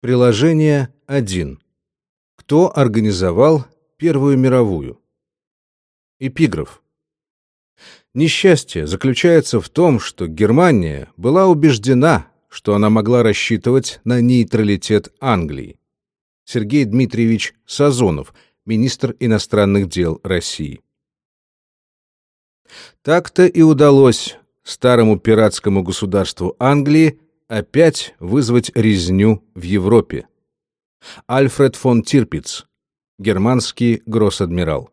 Приложение 1. Кто организовал Первую мировую? Эпиграф. Несчастье заключается в том, что Германия была убеждена, что она могла рассчитывать на нейтралитет Англии. Сергей Дмитриевич Сазонов, министр иностранных дел России. Так-то и удалось старому пиратскому государству Англии опять вызвать резню в Европе. Альфред фон Тирпиц, германский гросс-адмирал.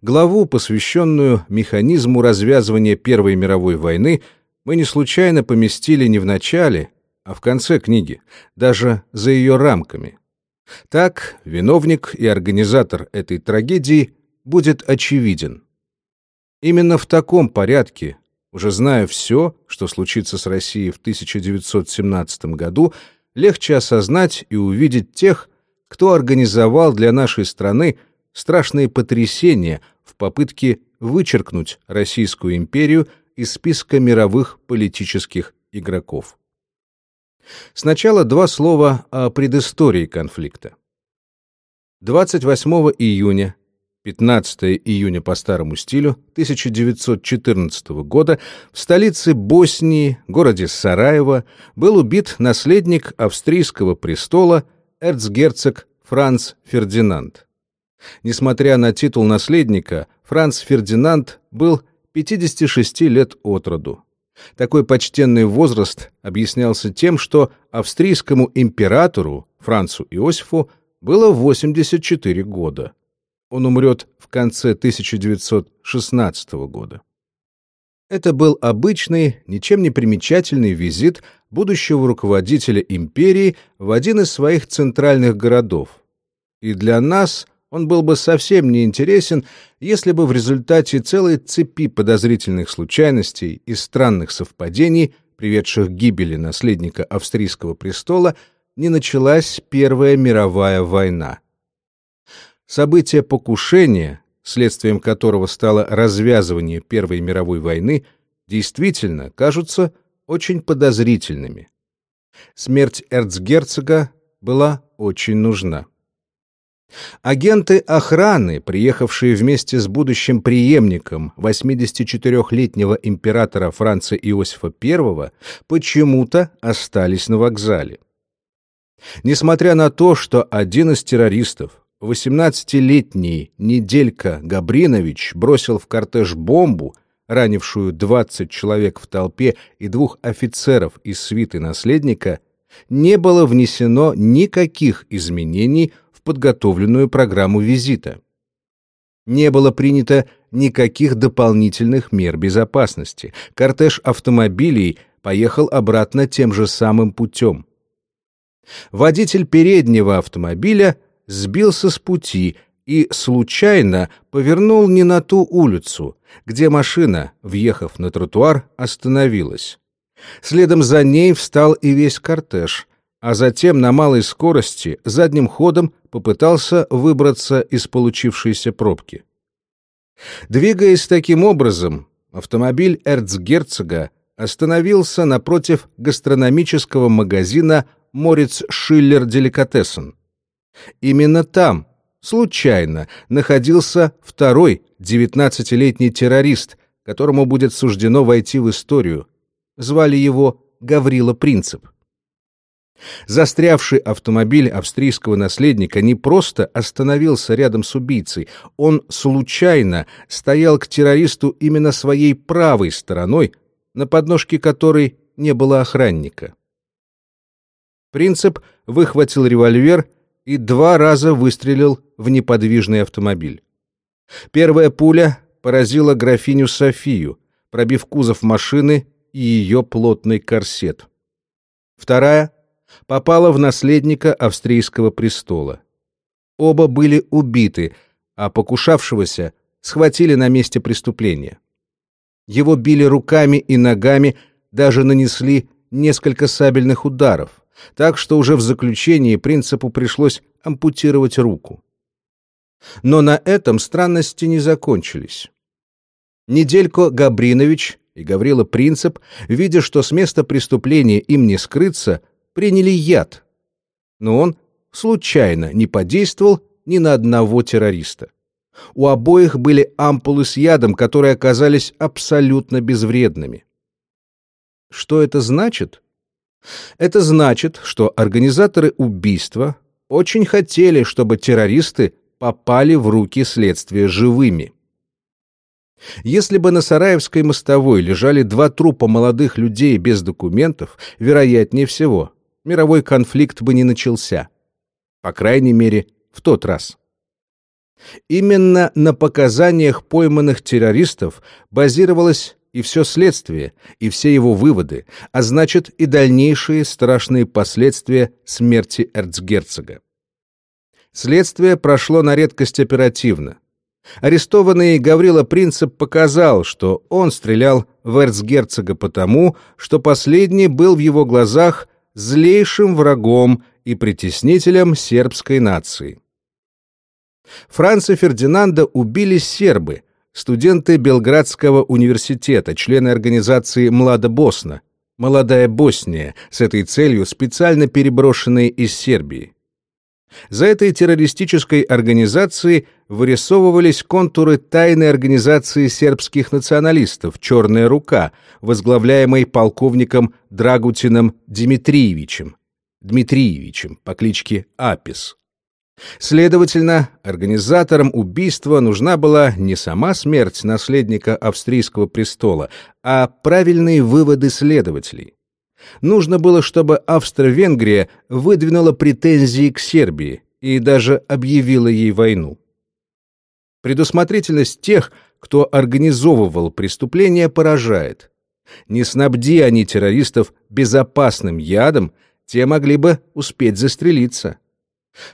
Главу, посвященную механизму развязывания Первой мировой войны, мы не случайно поместили не в начале, а в конце книги, даже за ее рамками. Так, виновник и организатор этой трагедии будет очевиден. Именно в таком порядке уже зная все, что случится с Россией в 1917 году, легче осознать и увидеть тех, кто организовал для нашей страны страшные потрясения в попытке вычеркнуть Российскую империю из списка мировых политических игроков. Сначала два слова о предыстории конфликта. 28 июня 15 июня по старому стилю 1914 года в столице Боснии, городе Сараево, был убит наследник австрийского престола эрцгерцог Франц Фердинанд. Несмотря на титул наследника, Франц Фердинанд был 56 лет от роду. Такой почтенный возраст объяснялся тем, что австрийскому императору Францу Иосифу было 84 года. Он умрет в конце 1916 года. Это был обычный, ничем не примечательный визит будущего руководителя империи в один из своих центральных городов. И для нас он был бы совсем не интересен, если бы в результате целой цепи подозрительных случайностей и странных совпадений, приведших к гибели наследника австрийского престола, не началась Первая мировая война. События покушения, следствием которого стало развязывание Первой мировой войны, действительно кажутся очень подозрительными. Смерть эрцгерцога была очень нужна. Агенты охраны, приехавшие вместе с будущим преемником 84-летнего императора Франца Иосифа I, почему-то остались на вокзале. Несмотря на то, что один из террористов, 18-летний Неделька Габринович бросил в кортеж бомбу, ранившую 20 человек в толпе и двух офицеров из свиты наследника, не было внесено никаких изменений в подготовленную программу визита. Не было принято никаких дополнительных мер безопасности. Кортеж автомобилей поехал обратно тем же самым путем. Водитель переднего автомобиля сбился с пути и случайно повернул не на ту улицу, где машина, въехав на тротуар, остановилась. Следом за ней встал и весь кортеж, а затем на малой скорости задним ходом попытался выбраться из получившейся пробки. Двигаясь таким образом, автомобиль эрцгерцога остановился напротив гастрономического магазина «Морец Шиллер Деликатесен», Именно там, случайно, находился второй девятнадцатилетний террорист, которому будет суждено войти в историю. Звали его Гаврила Принцип. Застрявший автомобиль австрийского наследника не просто остановился рядом с убийцей, он случайно стоял к террористу именно своей правой стороной, на подножке которой не было охранника. Принцип выхватил револьвер и два раза выстрелил в неподвижный автомобиль. Первая пуля поразила графиню Софию, пробив кузов машины и ее плотный корсет. Вторая попала в наследника австрийского престола. Оба были убиты, а покушавшегося схватили на месте преступления. Его били руками и ногами, даже нанесли несколько сабельных ударов так что уже в заключении принципу пришлось ампутировать руку. Но на этом странности не закончились. Неделько Габринович и Гаврила Принцип, видя, что с места преступления им не скрыться, приняли яд, но он случайно не подействовал ни на одного террориста. У обоих были ампулы с ядом, которые оказались абсолютно безвредными. Что это значит? Это значит, что организаторы убийства очень хотели, чтобы террористы попали в руки следствия живыми. Если бы на Сараевской мостовой лежали два трупа молодых людей без документов, вероятнее всего, мировой конфликт бы не начался. По крайней мере, в тот раз. Именно на показаниях пойманных террористов базировалось и все следствие, и все его выводы, а значит и дальнейшие страшные последствия смерти эрцгерцога. Следствие прошло на редкость оперативно. Арестованный Гаврила Принцип показал, что он стрелял в эрцгерцога потому, что последний был в его глазах злейшим врагом и притеснителем сербской нации. Франца Фердинанда убили сербы, студенты Белградского университета, члены организации «Млада Босна», «Молодая Босния», с этой целью специально переброшенные из Сербии. За этой террористической организацией вырисовывались контуры тайной организации сербских националистов «Черная рука», возглавляемой полковником Драгутином Дмитриевичем, Дмитриевичем по кличке Апис. Следовательно, организаторам убийства нужна была не сама смерть наследника австрийского престола, а правильные выводы следователей. Нужно было, чтобы Австро-Венгрия выдвинула претензии к Сербии и даже объявила ей войну. Предусмотрительность тех, кто организовывал преступление, поражает. Не снабди они террористов безопасным ядом, те могли бы успеть застрелиться.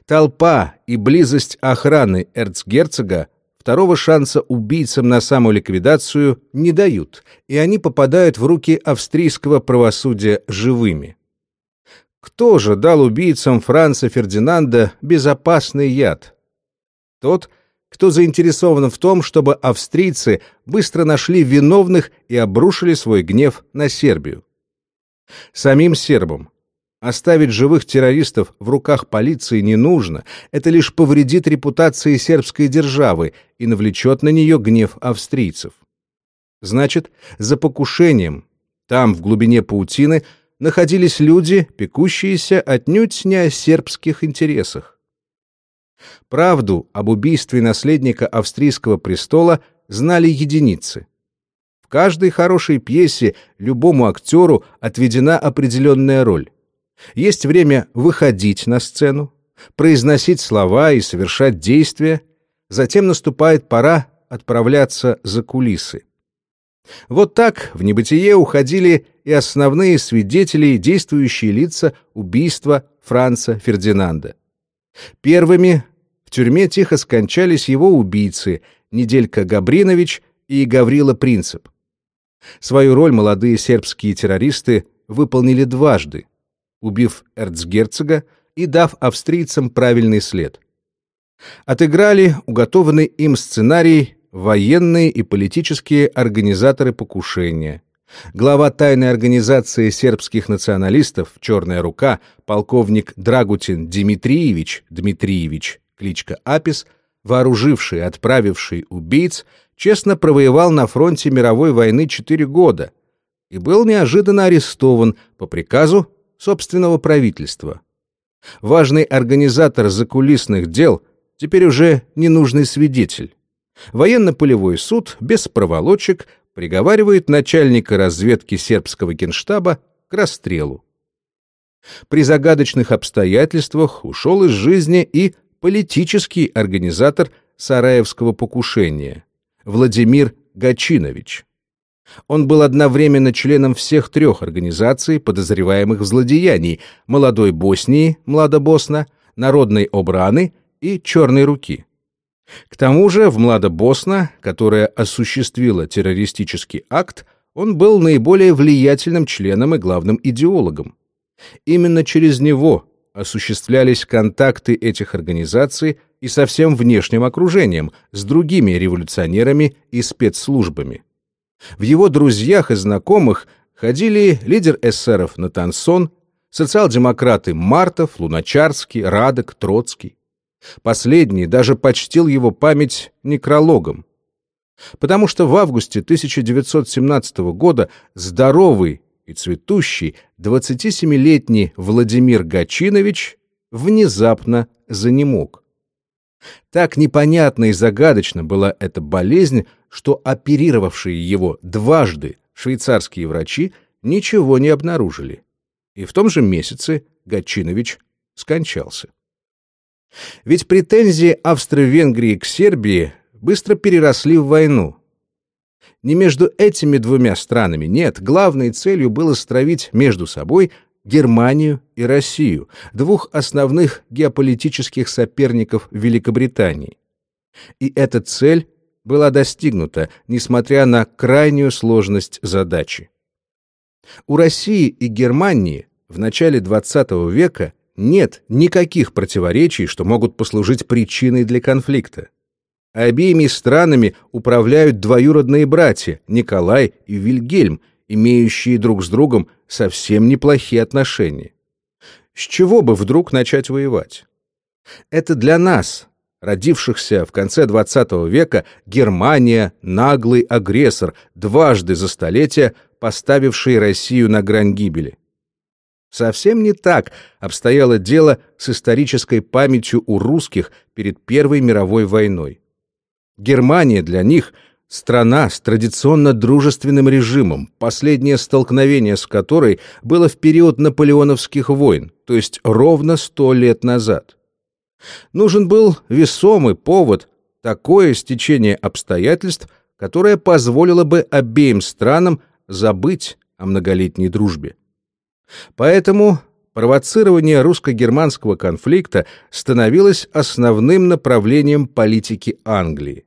Толпа и близость охраны эрцгерцога второго шанса убийцам на самоликвидацию не дают, и они попадают в руки австрийского правосудия живыми. Кто же дал убийцам Франца Фердинанда безопасный яд? Тот, кто заинтересован в том, чтобы австрийцы быстро нашли виновных и обрушили свой гнев на Сербию. Самим сербам Оставить живых террористов в руках полиции не нужно, это лишь повредит репутации сербской державы и навлечет на нее гнев австрийцев. Значит, за покушением, там, в глубине паутины, находились люди, пекущиеся отнюдь не о сербских интересах. Правду об убийстве наследника австрийского престола знали единицы. В каждой хорошей пьесе любому актеру отведена определенная роль. Есть время выходить на сцену, произносить слова и совершать действия, затем наступает пора отправляться за кулисы. Вот так в небытие уходили и основные свидетели и действующие лица убийства Франца Фердинанда. Первыми в тюрьме тихо скончались его убийцы Неделька Габринович и Гаврила Принцип. Свою роль молодые сербские террористы выполнили дважды убив эрцгерцога и дав австрийцам правильный след. Отыграли уготованный им сценарий военные и политические организаторы покушения. Глава тайной организации сербских националистов «Черная рука» полковник Драгутин Дмитриевич Дмитриевич, кличка Апис, вооруживший отправивший убийц, честно провоевал на фронте мировой войны четыре года и был неожиданно арестован по приказу собственного правительства. Важный организатор закулисных дел теперь уже ненужный свидетель. Военно-полевой суд без проволочек приговаривает начальника разведки сербского генштаба к расстрелу. При загадочных обстоятельствах ушел из жизни и политический организатор Сараевского покушения Владимир Гачинович. Он был одновременно членом всех трех организаций, подозреваемых в злодеянии «Молодой Боснии», «Младобосна», «Народной обраны» и «Черной руки». К тому же в «Младобосна», которая осуществила террористический акт, он был наиболее влиятельным членом и главным идеологом. Именно через него осуществлялись контакты этих организаций и со всем внешним окружением, с другими революционерами и спецслужбами. В его друзьях и знакомых ходили лидер эсеров Натансон, социал-демократы Мартов, Луначарский, Радок, Троцкий. Последний даже почтил его память некрологом. Потому что в августе 1917 года здоровый и цветущий 27-летний Владимир Гачинович внезапно занемог. Так непонятно и загадочно была эта болезнь, что оперировавшие его дважды швейцарские врачи ничего не обнаружили. И в том же месяце Гатчинович скончался. Ведь претензии Австро-Венгрии к Сербии быстро переросли в войну. Не между этими двумя странами, нет, главной целью было стравить между собой Германию и Россию, двух основных геополитических соперников Великобритании. И эта цель была достигнута, несмотря на крайнюю сложность задачи. У России и Германии в начале XX века нет никаких противоречий, что могут послужить причиной для конфликта. Обеими странами управляют двоюродные братья Николай и Вильгельм, имеющие друг с другом совсем неплохие отношения. С чего бы вдруг начать воевать? Это для нас, родившихся в конце XX века, Германия — наглый агрессор, дважды за столетие поставивший Россию на грань гибели. Совсем не так обстояло дело с исторической памятью у русских перед Первой мировой войной. Германия для них — страна с традиционно дружественным режимом, последнее столкновение с которой было в период наполеоновских войн, то есть ровно сто лет назад. Нужен был весомый повод, такое стечение обстоятельств, которое позволило бы обеим странам забыть о многолетней дружбе. Поэтому провоцирование русско-германского конфликта становилось основным направлением политики Англии.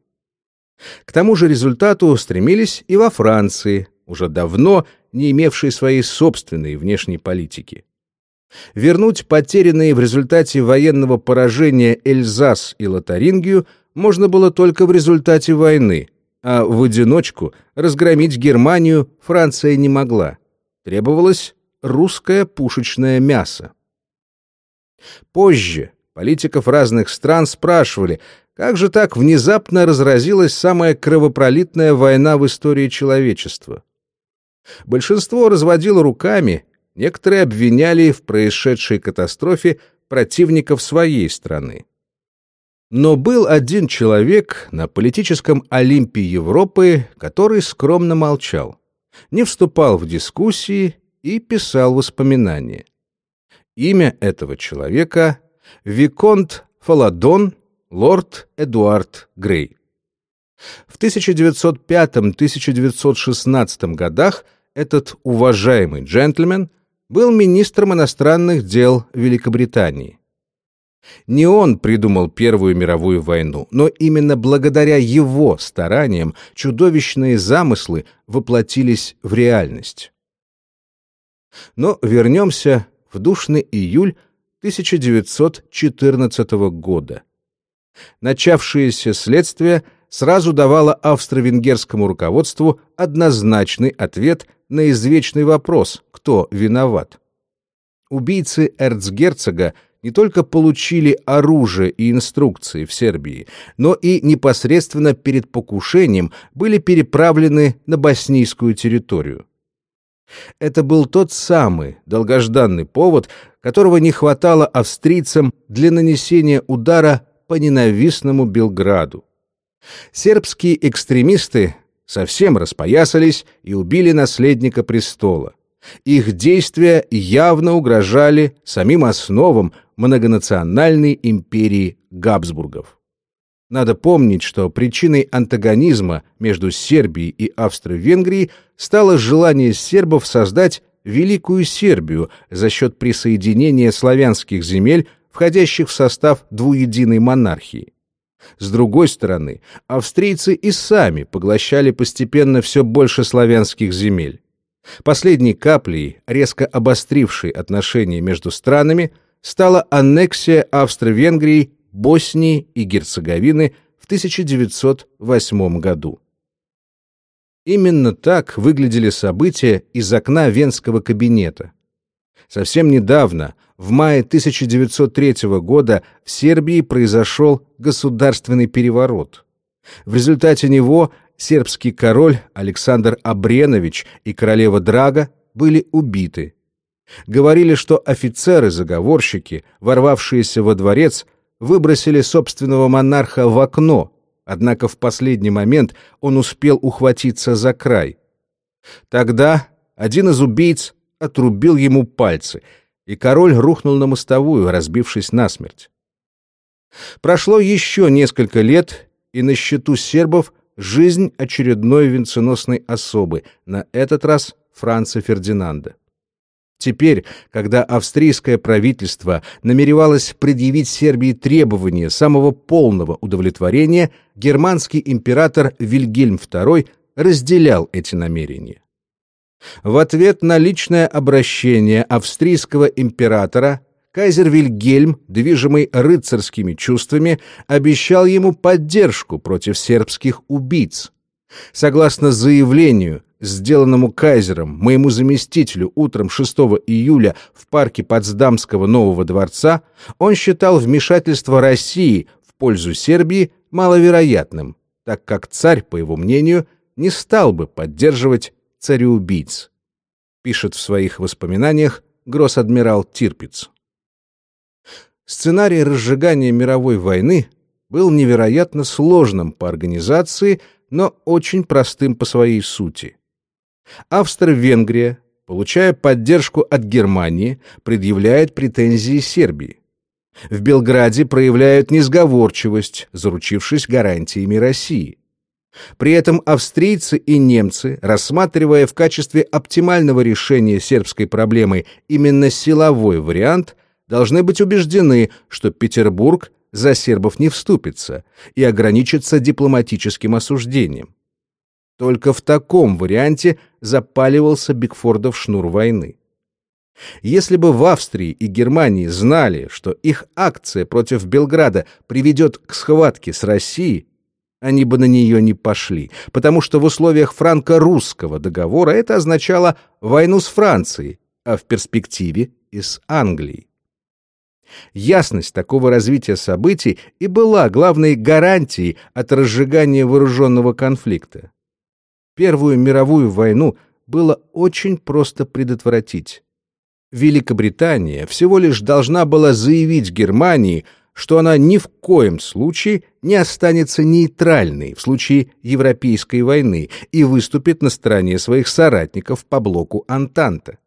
К тому же результату стремились и во Франции, уже давно не имевшей своей собственной внешней политики. Вернуть потерянные в результате военного поражения Эльзас и Лотарингию можно было только в результате войны, а в одиночку разгромить Германию Франция не могла. Требовалось русское пушечное мясо. Позже политиков разных стран спрашивали, как же так внезапно разразилась самая кровопролитная война в истории человечества. Большинство разводило руками, некоторые обвиняли в происшедшей катастрофе противников своей страны. Но был один человек на политическом Олимпе Европы, который скромно молчал, не вступал в дискуссии и писал воспоминания. Имя этого человека — Виконт Фаладон, лорд Эдуард Грей. В 1905-1916 годах этот уважаемый джентльмен был министром иностранных дел Великобритании. Не он придумал Первую мировую войну, но именно благодаря его стараниям чудовищные замыслы воплотились в реальность. Но вернемся в душный июль 1914 года. Начавшееся следствие сразу давало австро-венгерскому руководству однозначный ответ на извечный вопрос «Кто виноват?». Убийцы эрцгерцога не только получили оружие и инструкции в Сербии, но и непосредственно перед покушением были переправлены на боснийскую территорию. Это был тот самый долгожданный повод, которого не хватало австрийцам для нанесения удара по ненавистному Белграду. Сербские экстремисты совсем распоясались и убили наследника престола. Их действия явно угрожали самим основам многонациональной империи Габсбургов. Надо помнить, что причиной антагонизма между Сербией и Австро-Венгрией стало желание сербов создать Великую Сербию за счет присоединения славянских земель, входящих в состав двуединой монархии. С другой стороны, австрийцы и сами поглощали постепенно все больше славянских земель. Последней каплей, резко обострившей отношения между странами, стала аннексия Австро-Венгрии, Боснии и Герцеговины в 1908 году. Именно так выглядели события из окна Венского кабинета. Совсем недавно, в мае 1903 года, в Сербии произошел государственный переворот. В результате него сербский король Александр Абренович и королева Драга были убиты. Говорили, что офицеры-заговорщики, ворвавшиеся во дворец, выбросили собственного монарха в окно, однако в последний момент он успел ухватиться за край. Тогда один из убийц отрубил ему пальцы, и король рухнул на мостовую, разбившись насмерть. Прошло еще несколько лет, и на счету сербов жизнь очередной венценосной особы, на этот раз Франца Фердинанда. Теперь, когда австрийское правительство намеревалось предъявить Сербии требования самого полного удовлетворения, германский император Вильгельм II разделял эти намерения. В ответ на личное обращение австрийского императора кайзер Вильгельм, движимый рыцарскими чувствами, обещал ему поддержку против сербских убийц. Согласно заявлению, сделанному кайзером моему заместителю утром 6 июля в парке Потсдамского Нового дворца, он считал вмешательство России в пользу Сербии маловероятным, так как царь, по его мнению, не стал бы поддерживать цареубийц, пишет в своих воспоминаниях гросс-адмирал Тирпиц. Сценарий разжигания мировой войны был невероятно сложным по организации, но очень простым по своей сути. Австро-Венгрия, получая поддержку от Германии, предъявляет претензии Сербии. В Белграде проявляют несговорчивость, заручившись гарантиями России. При этом австрийцы и немцы, рассматривая в качестве оптимального решения сербской проблемы именно силовой вариант, должны быть убеждены, что Петербург за сербов не вступится и ограничится дипломатическим осуждением. Только в таком варианте запаливался Бигфордов шнур войны. Если бы в Австрии и Германии знали, что их акция против Белграда приведет к схватке с Россией, они бы на нее не пошли, потому что в условиях франко-русского договора это означало войну с Францией, а в перспективе и с Англией. Ясность такого развития событий и была главной гарантией от разжигания вооруженного конфликта. Первую мировую войну было очень просто предотвратить. Великобритания всего лишь должна была заявить Германии – что она ни в коем случае не останется нейтральной в случае Европейской войны и выступит на стороне своих соратников по блоку Антанта.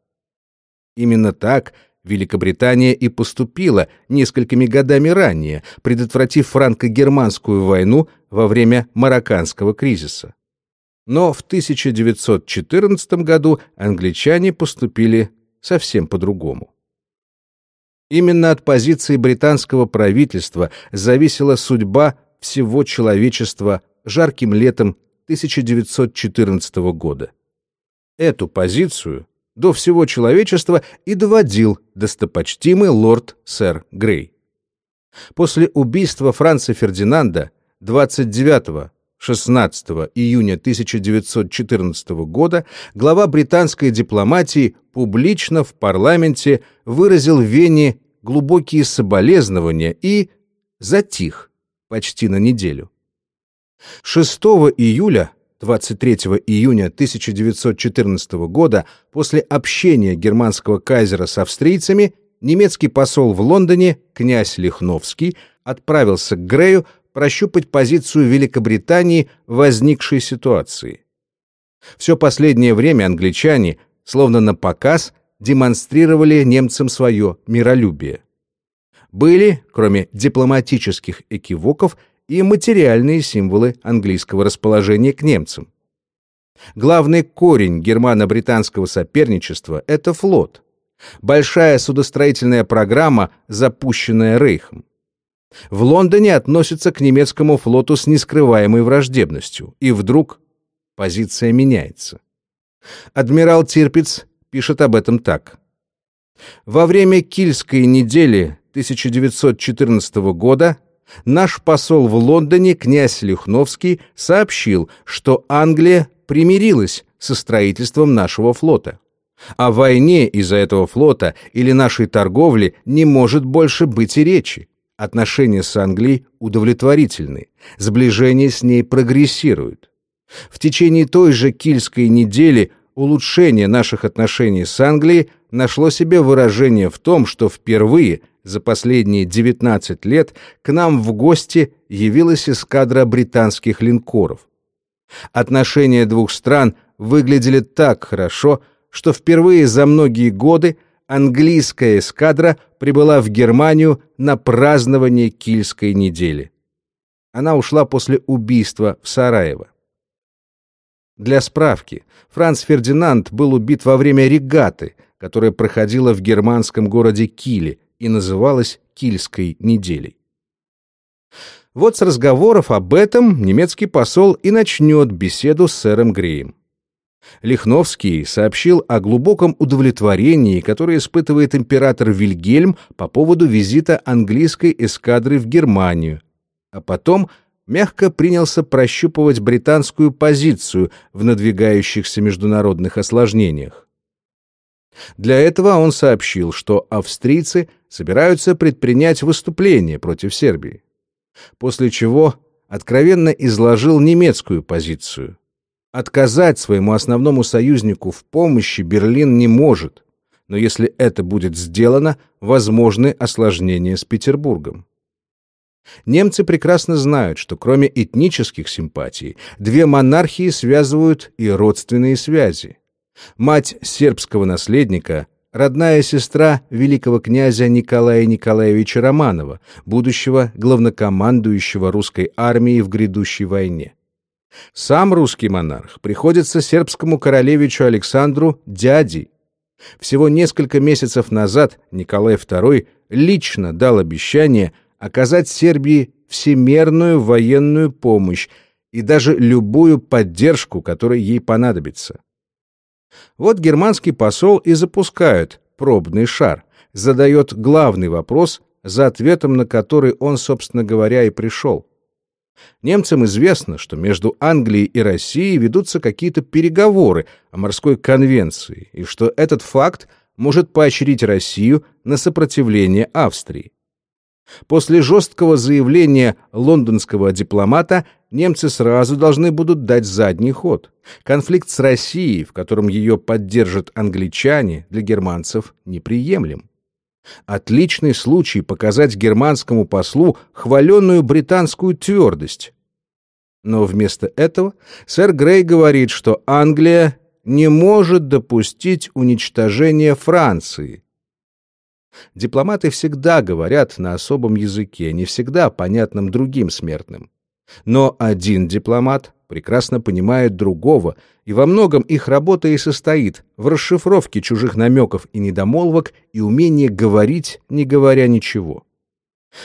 Именно так Великобритания и поступила несколькими годами ранее, предотвратив франко-германскую войну во время Марокканского кризиса. Но в 1914 году англичане поступили совсем по-другому. Именно от позиции британского правительства зависела судьба всего человечества жарким летом 1914 года. Эту позицию до всего человечества и доводил достопочтимый лорд сэр Грей. После убийства Франца Фердинанда 29 16 июня 1914 года глава британской дипломатии публично в парламенте выразил Вене глубокие соболезнования и затих почти на неделю. 6 июля 23 июня 1914 года после общения германского кайзера с австрийцами немецкий посол в Лондоне, князь Лихновский, отправился к Грею прощупать позицию Великобритании в возникшей ситуации. Все последнее время англичане, словно на показ, демонстрировали немцам свое миролюбие. Были, кроме дипломатических экивоков, и материальные символы английского расположения к немцам. Главный корень германо-британского соперничества — это флот. Большая судостроительная программа, запущенная Рейхом. В Лондоне относятся к немецкому флоту с нескрываемой враждебностью, и вдруг позиция меняется. Адмирал Тирпиц пишет об этом так. Во время Кильской недели 1914 года наш посол в Лондоне, князь Люхновский, сообщил, что Англия примирилась со строительством нашего флота. О войне из-за этого флота или нашей торговли не может больше быть и речи. Отношения с Англией удовлетворительны, сближение с ней прогрессирует. В течение той же Кильской недели улучшение наших отношений с Англией нашло себе выражение в том, что впервые за последние 19 лет к нам в гости явилась эскадра британских линкоров. Отношения двух стран выглядели так хорошо, что впервые за многие годы английская эскадра прибыла в Германию на празднование Кильской недели. Она ушла после убийства в Сараево. Для справки, Франц Фердинанд был убит во время регаты, которая проходила в германском городе Киле и называлась Кильской неделей. Вот с разговоров об этом немецкий посол и начнет беседу с сэром Греем. Лихновский сообщил о глубоком удовлетворении, которое испытывает император Вильгельм по поводу визита английской эскадры в Германию, а потом мягко принялся прощупывать британскую позицию в надвигающихся международных осложнениях. Для этого он сообщил, что австрийцы собираются предпринять выступление против Сербии, после чего откровенно изложил немецкую позицию – Отказать своему основному союзнику в помощи Берлин не может, но если это будет сделано, возможны осложнения с Петербургом. Немцы прекрасно знают, что кроме этнических симпатий, две монархии связывают и родственные связи. Мать сербского наследника – родная сестра великого князя Николая Николаевича Романова, будущего главнокомандующего русской армией в грядущей войне. Сам русский монарх приходится сербскому королевичу Александру дядей. Всего несколько месяцев назад Николай II лично дал обещание оказать Сербии всемерную военную помощь и даже любую поддержку, которая ей понадобится. Вот германский посол и запускает пробный шар, задает главный вопрос, за ответом на который он, собственно говоря, и пришел. Немцам известно, что между Англией и Россией ведутся какие-то переговоры о морской конвенции, и что этот факт может поощрить Россию на сопротивление Австрии. После жесткого заявления лондонского дипломата немцы сразу должны будут дать задний ход. Конфликт с Россией, в котором ее поддержат англичане, для германцев неприемлем. Отличный случай показать германскому послу хваленную британскую твердость. Но вместо этого сэр Грей говорит, что Англия не может допустить уничтожения Франции. Дипломаты всегда говорят на особом языке, не всегда понятном другим смертным. Но один дипломат прекрасно понимает другого, и во многом их работа и состоит в расшифровке чужих намеков и недомолвок и умении говорить, не говоря ничего.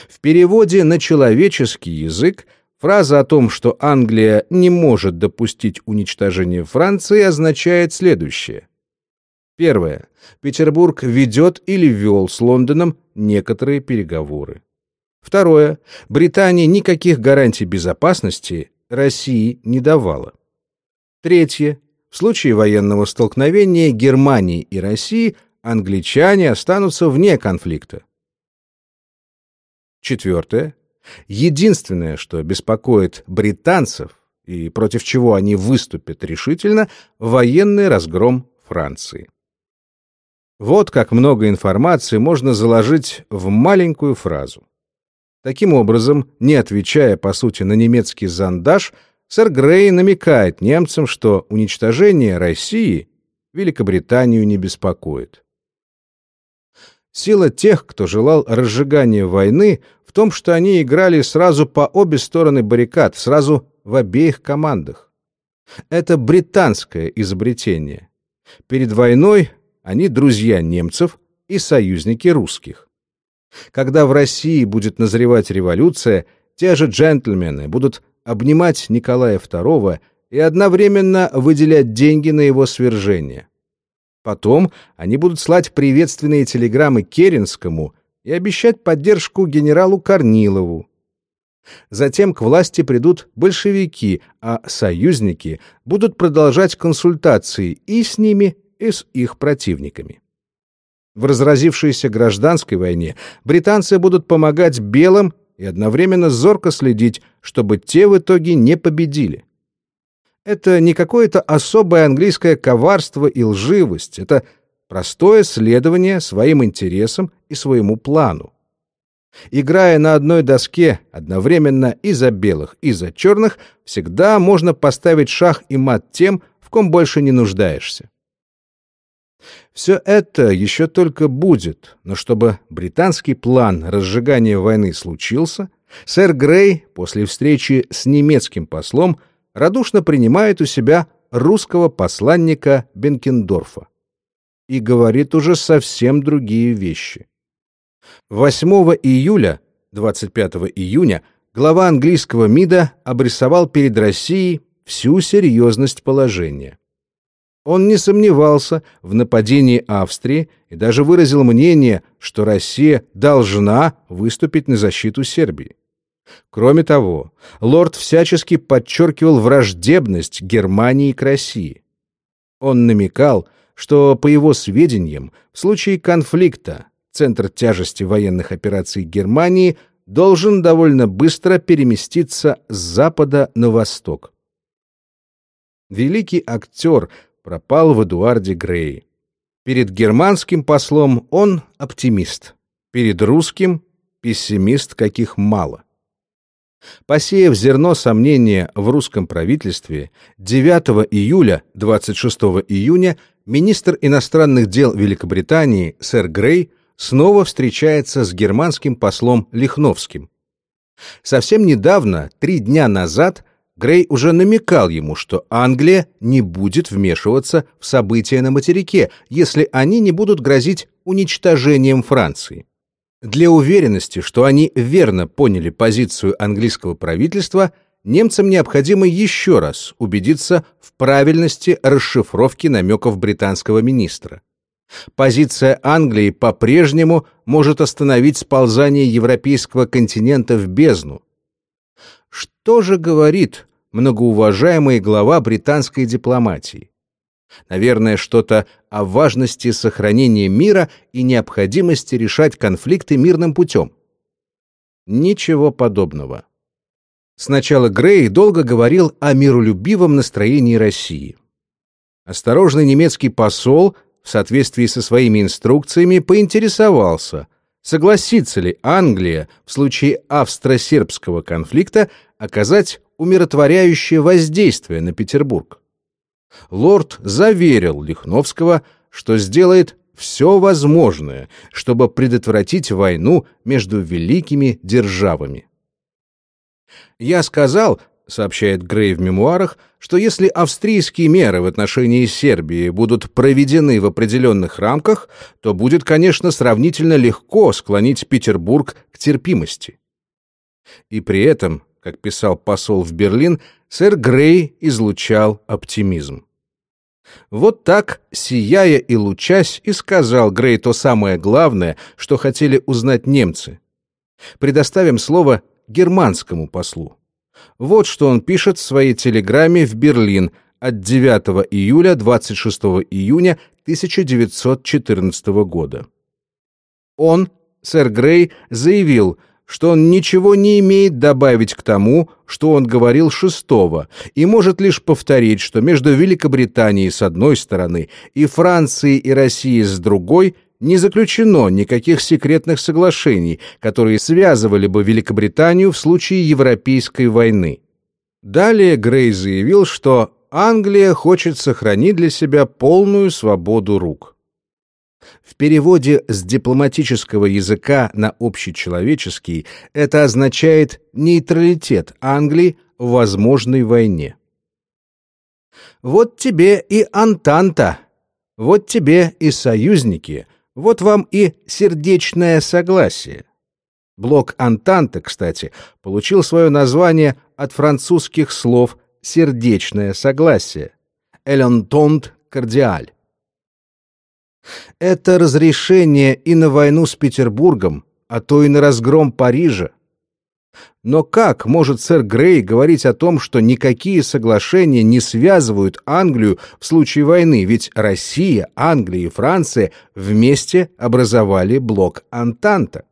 В переводе на человеческий язык фраза о том, что Англия не может допустить уничтожения Франции, означает следующее. Первое. Петербург ведет или вел с Лондоном некоторые переговоры. Второе. Британия никаких гарантий безопасности России не давала. Третье. В случае военного столкновения Германии и России англичане останутся вне конфликта. Четвертое. Единственное, что беспокоит британцев и против чего они выступят решительно, военный разгром Франции. Вот как много информации можно заложить в маленькую фразу. Таким образом, не отвечая по сути на немецкий зондаж, сэр Грей намекает немцам, что уничтожение России Великобританию не беспокоит. Сила тех, кто желал разжигания войны, в том, что они играли сразу по обе стороны баррикад, сразу в обеих командах. Это британское изобретение. Перед войной они друзья немцев и союзники русских. Когда в России будет назревать революция, те же джентльмены будут обнимать Николая II и одновременно выделять деньги на его свержение. Потом они будут слать приветственные телеграммы Керенскому и обещать поддержку генералу Корнилову. Затем к власти придут большевики, а союзники будут продолжать консультации и с ними, и с их противниками. В разразившейся гражданской войне британцы будут помогать белым и одновременно зорко следить, чтобы те в итоге не победили. Это не какое-то особое английское коварство и лживость, это простое следование своим интересам и своему плану. Играя на одной доске одновременно и за белых, и за черных, всегда можно поставить шах и мат тем, в ком больше не нуждаешься. Все это еще только будет, но чтобы британский план разжигания войны случился, сэр Грей после встречи с немецким послом радушно принимает у себя русского посланника Бенкендорфа и говорит уже совсем другие вещи. 8 июля, 25 июня, глава английского МИДа обрисовал перед Россией всю серьезность положения. Он не сомневался в нападении Австрии и даже выразил мнение, что Россия должна выступить на защиту Сербии. Кроме того, лорд всячески подчеркивал враждебность Германии к России. Он намекал, что, по его сведениям, в случае конфликта центр тяжести военных операций Германии должен довольно быстро переместиться с запада на восток. Великий актер пропал в Эдуарде Грей. Перед германским послом он оптимист, перед русским — пессимист, каких мало. Посеяв зерно сомнения в русском правительстве, 9 июля 26 июня министр иностранных дел Великобритании сэр Грей снова встречается с германским послом Лихновским. Совсем недавно, три дня назад, Грей уже намекал ему, что Англия не будет вмешиваться в события на материке, если они не будут грозить уничтожением Франции. Для уверенности, что они верно поняли позицию английского правительства, немцам необходимо еще раз убедиться в правильности расшифровки намеков британского министра. Позиция Англии по-прежнему может остановить сползание европейского континента в бездну. Что же говорит многоуважаемый глава британской дипломатии? Наверное, что-то о важности сохранения мира и необходимости решать конфликты мирным путем. Ничего подобного. Сначала Грей долго говорил о миролюбивом настроении России. Осторожный немецкий посол в соответствии со своими инструкциями поинтересовался, согласится ли Англия в случае австро-сербского конфликта оказать умиротворяющее воздействие на Петербург лорд заверил Лихновского, что сделает все возможное, чтобы предотвратить войну между великими державами. «Я сказал, — сообщает Грей в мемуарах, — что если австрийские меры в отношении Сербии будут проведены в определенных рамках, то будет, конечно, сравнительно легко склонить Петербург к терпимости. И при этом, как писал посол в Берлин, сэр Грей излучал оптимизм. Вот так, сияя и лучась, и сказал Грей то самое главное, что хотели узнать немцы. Предоставим слово германскому послу. Вот что он пишет в своей телеграмме в Берлин от 9 июля 26 июня 1914 года. Он, сэр Грей, заявил – что он ничего не имеет добавить к тому, что он говорил шестого, и может лишь повторить, что между Великобританией с одной стороны и Францией и Россией с другой не заключено никаких секретных соглашений, которые связывали бы Великобританию в случае Европейской войны. Далее Грей заявил, что Англия хочет сохранить для себя полную свободу рук. В переводе с дипломатического языка на общечеловеческий это означает нейтралитет Англии в возможной войне. Вот тебе и Антанта, вот тебе и союзники, вот вам и сердечное согласие. Блок Антанта, кстати, получил свое название от французских слов «сердечное согласие» — «элентонт кардиаль». Это разрешение и на войну с Петербургом, а то и на разгром Парижа. Но как может сэр Грей говорить о том, что никакие соглашения не связывают Англию в случае войны, ведь Россия, Англия и Франция вместе образовали блок Антанта?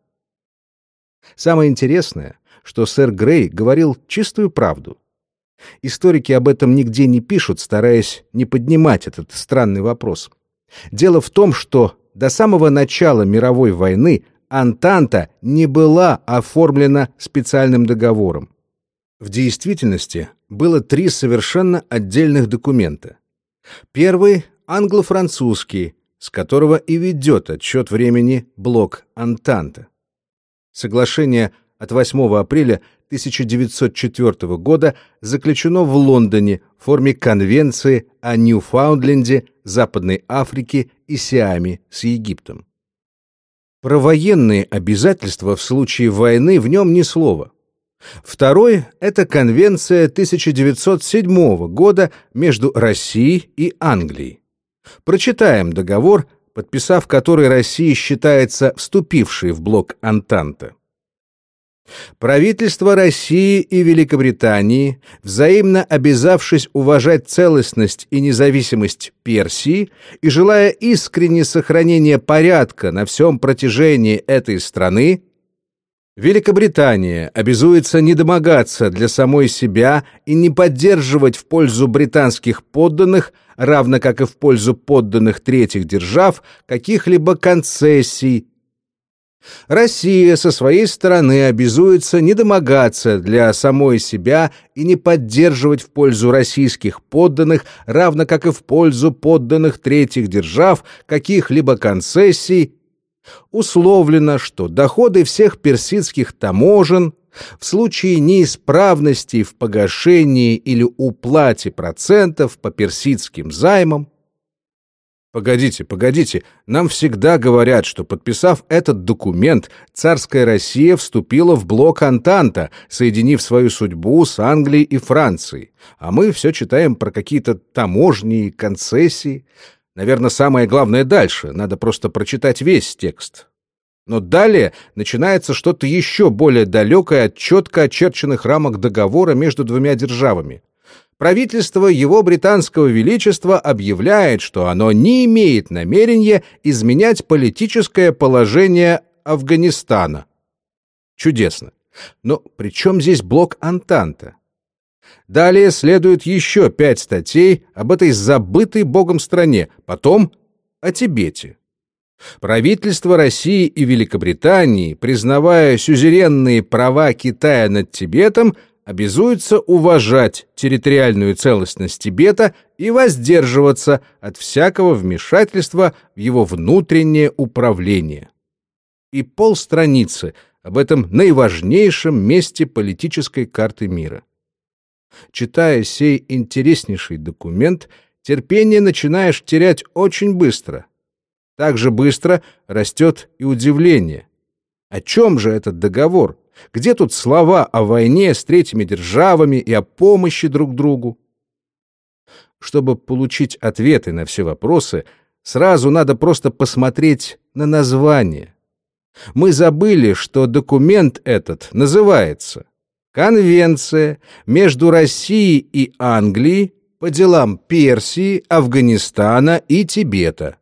Самое интересное, что сэр Грей говорил чистую правду. Историки об этом нигде не пишут, стараясь не поднимать этот странный вопрос. Дело в том, что до самого начала мировой войны Антанта не была оформлена специальным договором. В действительности было три совершенно отдельных документа. Первый — англо-французский, с которого и ведет отсчет времени блок Антанта. Соглашение от 8 апреля 1904 года заключено в Лондоне в форме конвенции о Ньюфаундленде, Западной Африке и Сиаме с Египтом. Про военные обязательства в случае войны в нем ни слова. Второй — это конвенция 1907 года между Россией и Англией. Прочитаем договор, подписав который Россия считается вступившей в блок Антанта. Правительства России и Великобритании, взаимно обязавшись уважать целостность и независимость Персии и желая искренне сохранения порядка на всем протяжении этой страны, Великобритания обязуется не домогаться для самой себя и не поддерживать в пользу британских подданных, равно как и в пользу подданных третьих держав, каких-либо концессий, Россия со своей стороны обязуется не домогаться для самой себя и не поддерживать в пользу российских подданных, равно как и в пользу подданных третьих держав, каких-либо концессий. Условлено, что доходы всех персидских таможен в случае неисправности в погашении или уплате процентов по персидским займам Погодите, погодите, нам всегда говорят, что подписав этот документ, царская Россия вступила в блок Антанта, соединив свою судьбу с Англией и Францией. А мы все читаем про какие-то таможни и концессии. Наверное, самое главное дальше, надо просто прочитать весь текст. Но далее начинается что-то еще более далекое от четко очерченных рамок договора между двумя державами правительство его британского величества объявляет, что оно не имеет намерения изменять политическое положение Афганистана. Чудесно. Но при чем здесь блок Антанта? Далее следует еще пять статей об этой забытой богом стране, потом о Тибете. Правительство России и Великобритании, признавая сюзеренные права Китая над Тибетом, обязуется уважать территориальную целостность Тибета и воздерживаться от всякого вмешательства в его внутреннее управление. И полстраницы об этом наиважнейшем месте политической карты мира. Читая сей интереснейший документ, терпение начинаешь терять очень быстро. Так же быстро растет и удивление. О чем же этот договор? Где тут слова о войне с третьими державами и о помощи друг другу? Чтобы получить ответы на все вопросы, сразу надо просто посмотреть на название. Мы забыли, что документ этот называется «Конвенция между Россией и Англией по делам Персии, Афганистана и Тибета».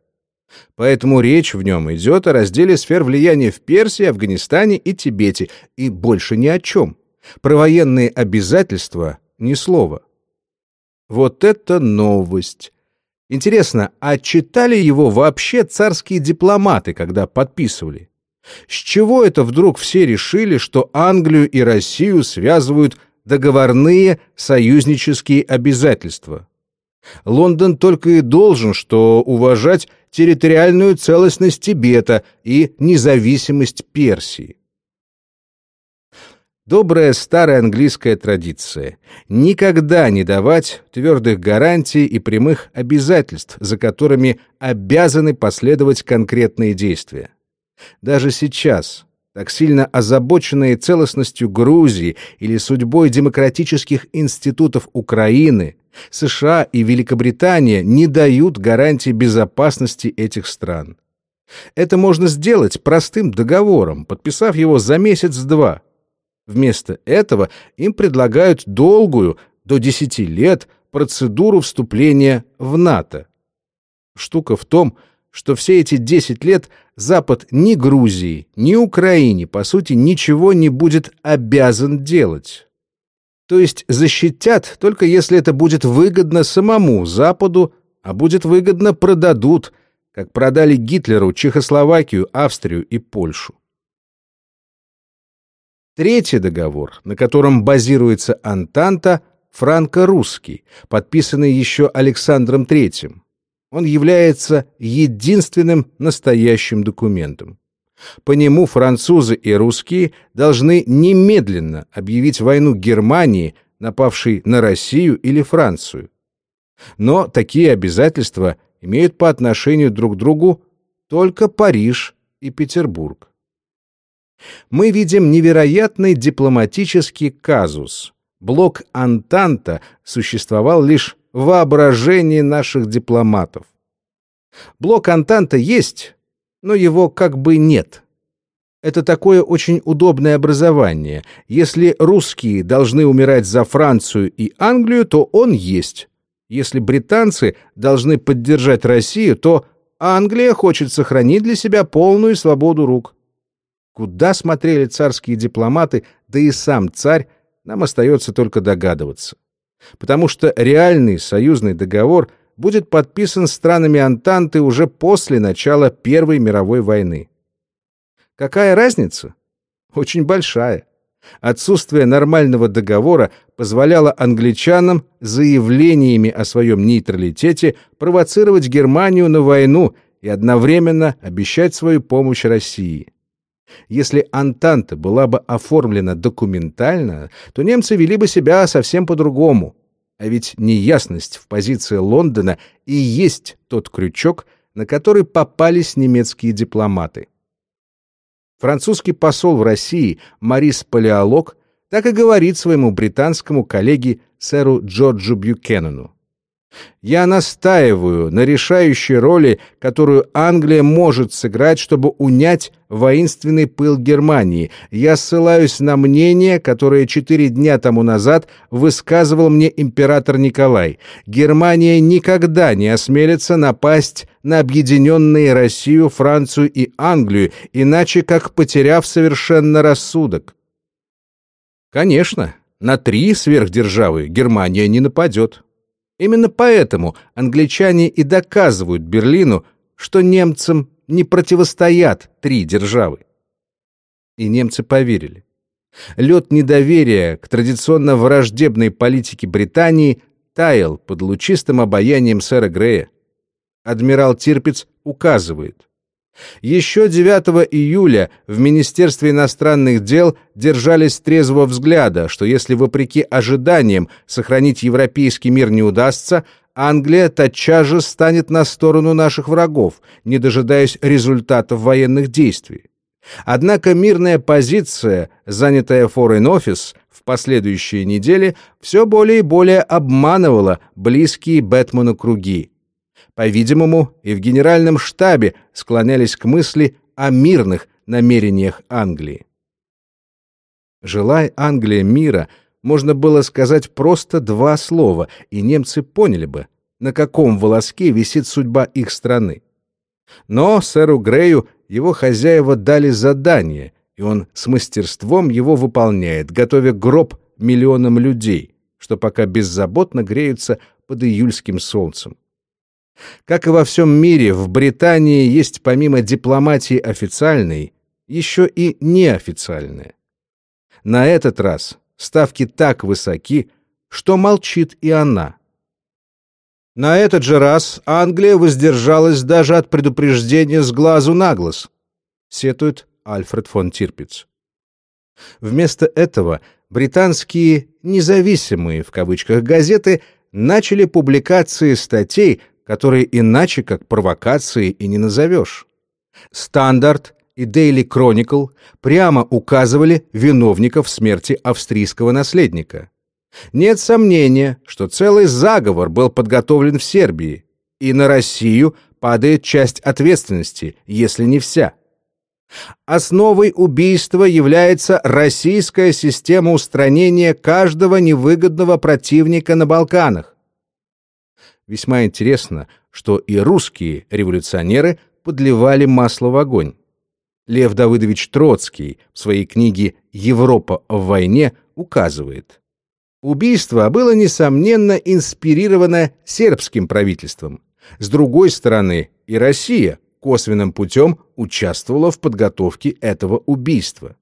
Поэтому речь в нем идет о разделе сфер влияния в Персии, Афганистане и Тибете, и больше ни о чем. Про военные обязательства ни слова. Вот это новость! Интересно, а читали его вообще царские дипломаты, когда подписывали? С чего это вдруг все решили, что Англию и Россию связывают договорные союзнические обязательства? Лондон только и должен что уважать территориальную целостность Тибета и независимость Персии. Добрая старая английская традиция — никогда не давать твердых гарантий и прямых обязательств, за которыми обязаны последовать конкретные действия. Даже сейчас, так сильно озабоченные целостностью Грузии или судьбой демократических институтов Украины, США и Великобритания не дают гарантии безопасности этих стран. Это можно сделать простым договором, подписав его за месяц-два. Вместо этого им предлагают долгую, до 10 лет, процедуру вступления в НАТО. Штука в том, что все эти 10 лет Запад ни Грузии, ни Украине, по сути, ничего не будет обязан делать. То есть защитят, только если это будет выгодно самому Западу, а будет выгодно продадут, как продали Гитлеру Чехословакию, Австрию и Польшу. Третий договор, на котором базируется Антанта, франко-русский, подписанный еще Александром III. Он является единственным настоящим документом. По нему французы и русские должны немедленно объявить войну Германии, напавшей на Россию или Францию. Но такие обязательства имеют по отношению друг к другу только Париж и Петербург. Мы видим невероятный дипломатический казус. Блок Антанта существовал лишь в воображении наших дипломатов. Блок Антанта есть, но его как бы нет. Это такое очень удобное образование. Если русские должны умирать за Францию и Англию, то он есть. Если британцы должны поддержать Россию, то Англия хочет сохранить для себя полную свободу рук. Куда смотрели царские дипломаты, да и сам царь, нам остается только догадываться. Потому что реальный союзный договор будет подписан странами Антанты уже после начала Первой мировой войны. Какая разница? Очень большая. Отсутствие нормального договора позволяло англичанам заявлениями о своем нейтралитете провоцировать Германию на войну и одновременно обещать свою помощь России. Если Антанта была бы оформлена документально, то немцы вели бы себя совсем по-другому. А ведь неясность в позиции Лондона и есть тот крючок, на который попались немецкие дипломаты. Французский посол в России Марис Палеолог так и говорит своему британскому коллеге сэру Джорджу Бьюкеннону. Я настаиваю на решающей роли, которую Англия может сыграть, чтобы унять воинственный пыл Германии. Я ссылаюсь на мнение, которое четыре дня тому назад высказывал мне император Николай. Германия никогда не осмелится напасть на объединенные Россию, Францию и Англию, иначе как потеряв совершенно рассудок. Конечно, на три сверхдержавы Германия не нападет. Именно поэтому англичане и доказывают Берлину, что немцам не противостоят три державы. И немцы поверили. Лед недоверия к традиционно враждебной политике Британии таял под лучистым обаянием сэра Грея. Адмирал Тирпиц указывает. Еще 9 июля в Министерстве иностранных дел держались трезвого взгляда, что если вопреки ожиданиям сохранить европейский мир не удастся, Англия тотчас же станет на сторону наших врагов, не дожидаясь результатов военных действий. Однако мирная позиция, занятая Foreign Office в последующие недели, все более и более обманывала близкие Бэтмену круги. По-видимому, и в генеральном штабе склонялись к мысли о мирных намерениях Англии. Желая Англия мира, можно было сказать просто два слова, и немцы поняли бы, на каком волоске висит судьба их страны. Но сэру Грею его хозяева дали задание, и он с мастерством его выполняет, готовя гроб миллионам людей, что пока беззаботно греются под июльским солнцем. Как и во всем мире, в Британии есть помимо дипломатии официальной, еще и неофициальная. На этот раз ставки так высоки, что молчит и она. На этот же раз Англия воздержалась даже от предупреждения с глазу на глаз, сетует Альфред фон Тирпиц. Вместо этого британские «независимые» в кавычках газеты начали публикации статей, которые иначе как провокации и не назовешь. Стандарт и Daily Chronicle прямо указывали виновников смерти австрийского наследника. Нет сомнения, что целый заговор был подготовлен в Сербии, и на Россию падает часть ответственности, если не вся. Основой убийства является российская система устранения каждого невыгодного противника на Балканах. Весьма интересно, что и русские революционеры подливали масло в огонь. Лев Давыдович Троцкий в своей книге «Европа в войне» указывает. Убийство было, несомненно, инспирировано сербским правительством. С другой стороны, и Россия косвенным путем участвовала в подготовке этого убийства.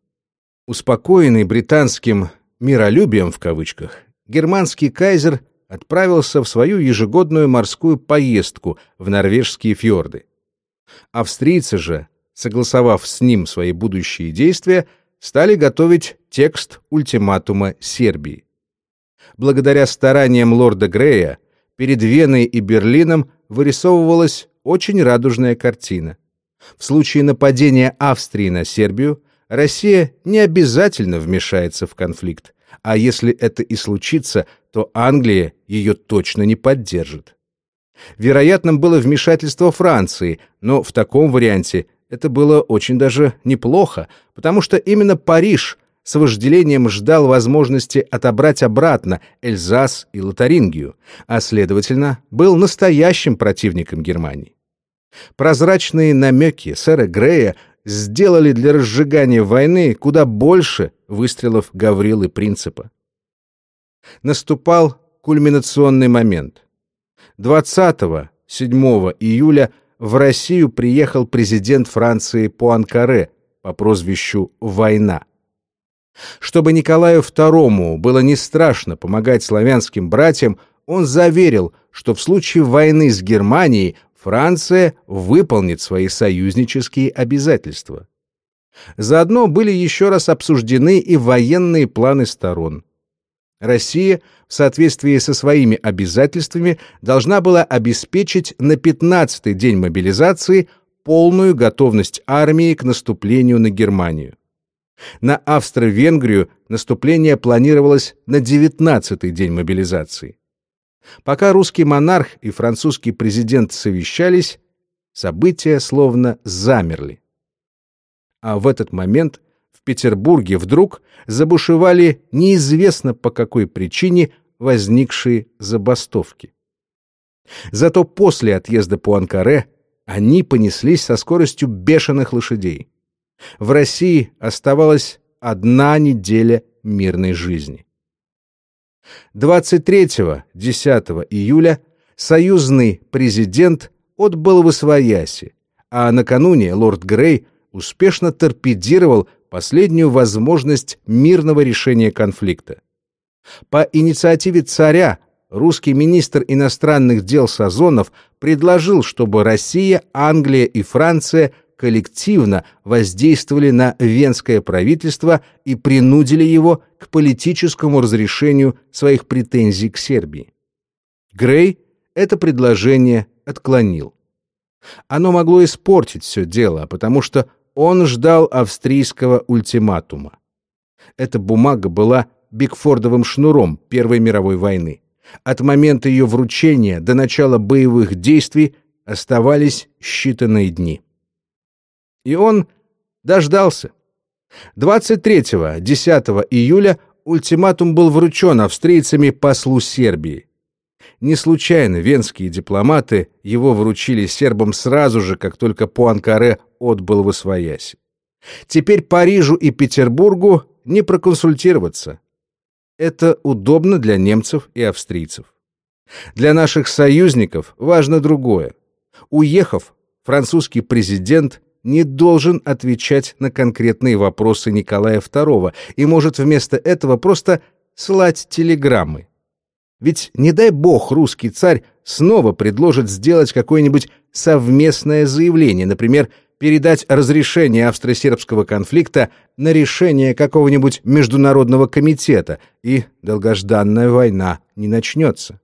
Успокоенный британским «миролюбием» в кавычках, германский кайзер отправился в свою ежегодную морскую поездку в норвежские фьорды. Австрийцы же, согласовав с ним свои будущие действия, стали готовить текст ультиматума Сербии. Благодаря стараниям лорда Грея перед Веной и Берлином вырисовывалась очень радужная картина. В случае нападения Австрии на Сербию Россия не обязательно вмешается в конфликт, а если это и случится, то Англия ее точно не поддержит. Вероятным было вмешательство Франции, но в таком варианте это было очень даже неплохо, потому что именно Париж с вожделением ждал возможности отобрать обратно Эльзас и Лотарингию, а, следовательно, был настоящим противником Германии. Прозрачные намеки сэра Грея сделали для разжигания войны куда больше выстрелов Гаврилы Принципа наступал кульминационный момент. 20-7 июля в Россию приехал президент Франции Пуанкаре по прозвищу «Война». Чтобы Николаю II было не страшно помогать славянским братьям, он заверил, что в случае войны с Германией Франция выполнит свои союзнические обязательства. Заодно были еще раз обсуждены и военные планы сторон. Россия в соответствии со своими обязательствами должна была обеспечить на 15-й день мобилизации полную готовность армии к наступлению на Германию. На Австро-Венгрию наступление планировалось на 19-й день мобилизации. Пока русский монарх и французский президент совещались, события словно замерли. А в этот момент Петербурге вдруг забушевали неизвестно по какой причине возникшие забастовки. Зато после отъезда Пуанкаре они понеслись со скоростью бешеных лошадей. В России оставалась одна неделя мирной жизни. 23-10 июля союзный президент отбыл в Освояси, а накануне лорд Грей успешно торпедировал последнюю возможность мирного решения конфликта. По инициативе царя русский министр иностранных дел Сазонов предложил, чтобы Россия, Англия и Франция коллективно воздействовали на венское правительство и принудили его к политическому разрешению своих претензий к Сербии. Грей это предложение отклонил. Оно могло испортить все дело, потому что он ждал австрийского ультиматума. Эта бумага была Бигфордовым шнуром Первой мировой войны. От момента ее вручения до начала боевых действий оставались считанные дни. И он дождался. 23-10 июля ультиматум был вручен австрийцами послу Сербии. Не случайно венские дипломаты его вручили сербам сразу же, как только Пуанкаре отбыл в Освояси. Теперь Парижу и Петербургу не проконсультироваться. Это удобно для немцев и австрийцев. Для наших союзников важно другое. Уехав, французский президент не должен отвечать на конкретные вопросы Николая II и может вместо этого просто слать телеграммы. Ведь, не дай бог, русский царь снова предложит сделать какое-нибудь совместное заявление, например, передать разрешение австро-сербского конфликта на решение какого-нибудь международного комитета, и долгожданная война не начнется.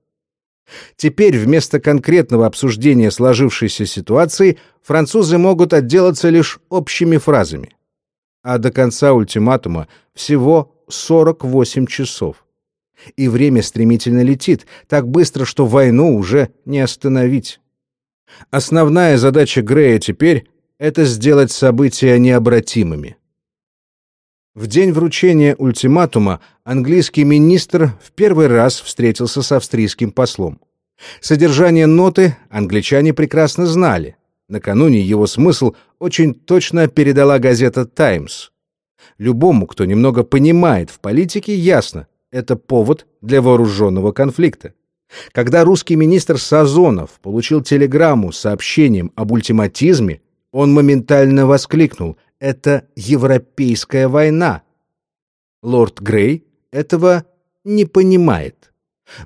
Теперь вместо конкретного обсуждения сложившейся ситуации французы могут отделаться лишь общими фразами. А до конца ультиматума всего 48 часов. И время стремительно летит, так быстро, что войну уже не остановить. Основная задача Грея теперь — это сделать события необратимыми. В день вручения ультиматума английский министр в первый раз встретился с австрийским послом. Содержание ноты англичане прекрасно знали. Накануне его смысл очень точно передала газета «Таймс». Любому, кто немного понимает в политике, ясно — это повод для вооруженного конфликта. Когда русский министр Сазонов получил телеграмму с сообщением об ультиматизме, он моментально воскликнул «Это европейская война!» Лорд Грей этого не понимает.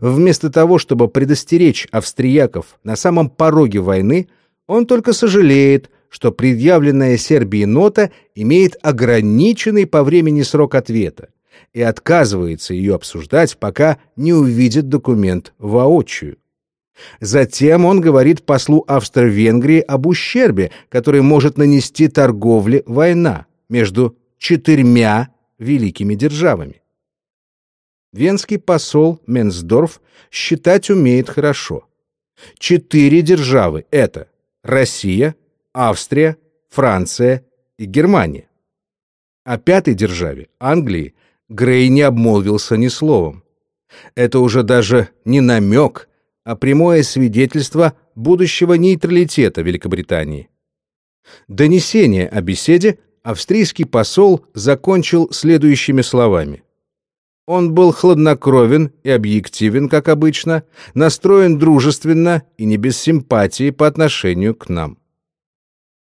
Вместо того, чтобы предостеречь австрияков на самом пороге войны, он только сожалеет, что предъявленная Сербии нота имеет ограниченный по времени срок ответа и отказывается ее обсуждать, пока не увидит документ воочию. Затем он говорит послу Австро-Венгрии об ущербе, который может нанести торговле война между четырьмя великими державами. Венский посол Менсдорф считать умеет хорошо. Четыре державы — это Россия, Австрия, Франция и Германия. О пятой державе, Англии, Грей не обмолвился ни словом. Это уже даже не намек, а прямое свидетельство будущего нейтралитета Великобритании. Донесение о беседе австрийский посол закончил следующими словами. Он был хладнокровен и объективен, как обычно, настроен дружественно и не без симпатии по отношению к нам.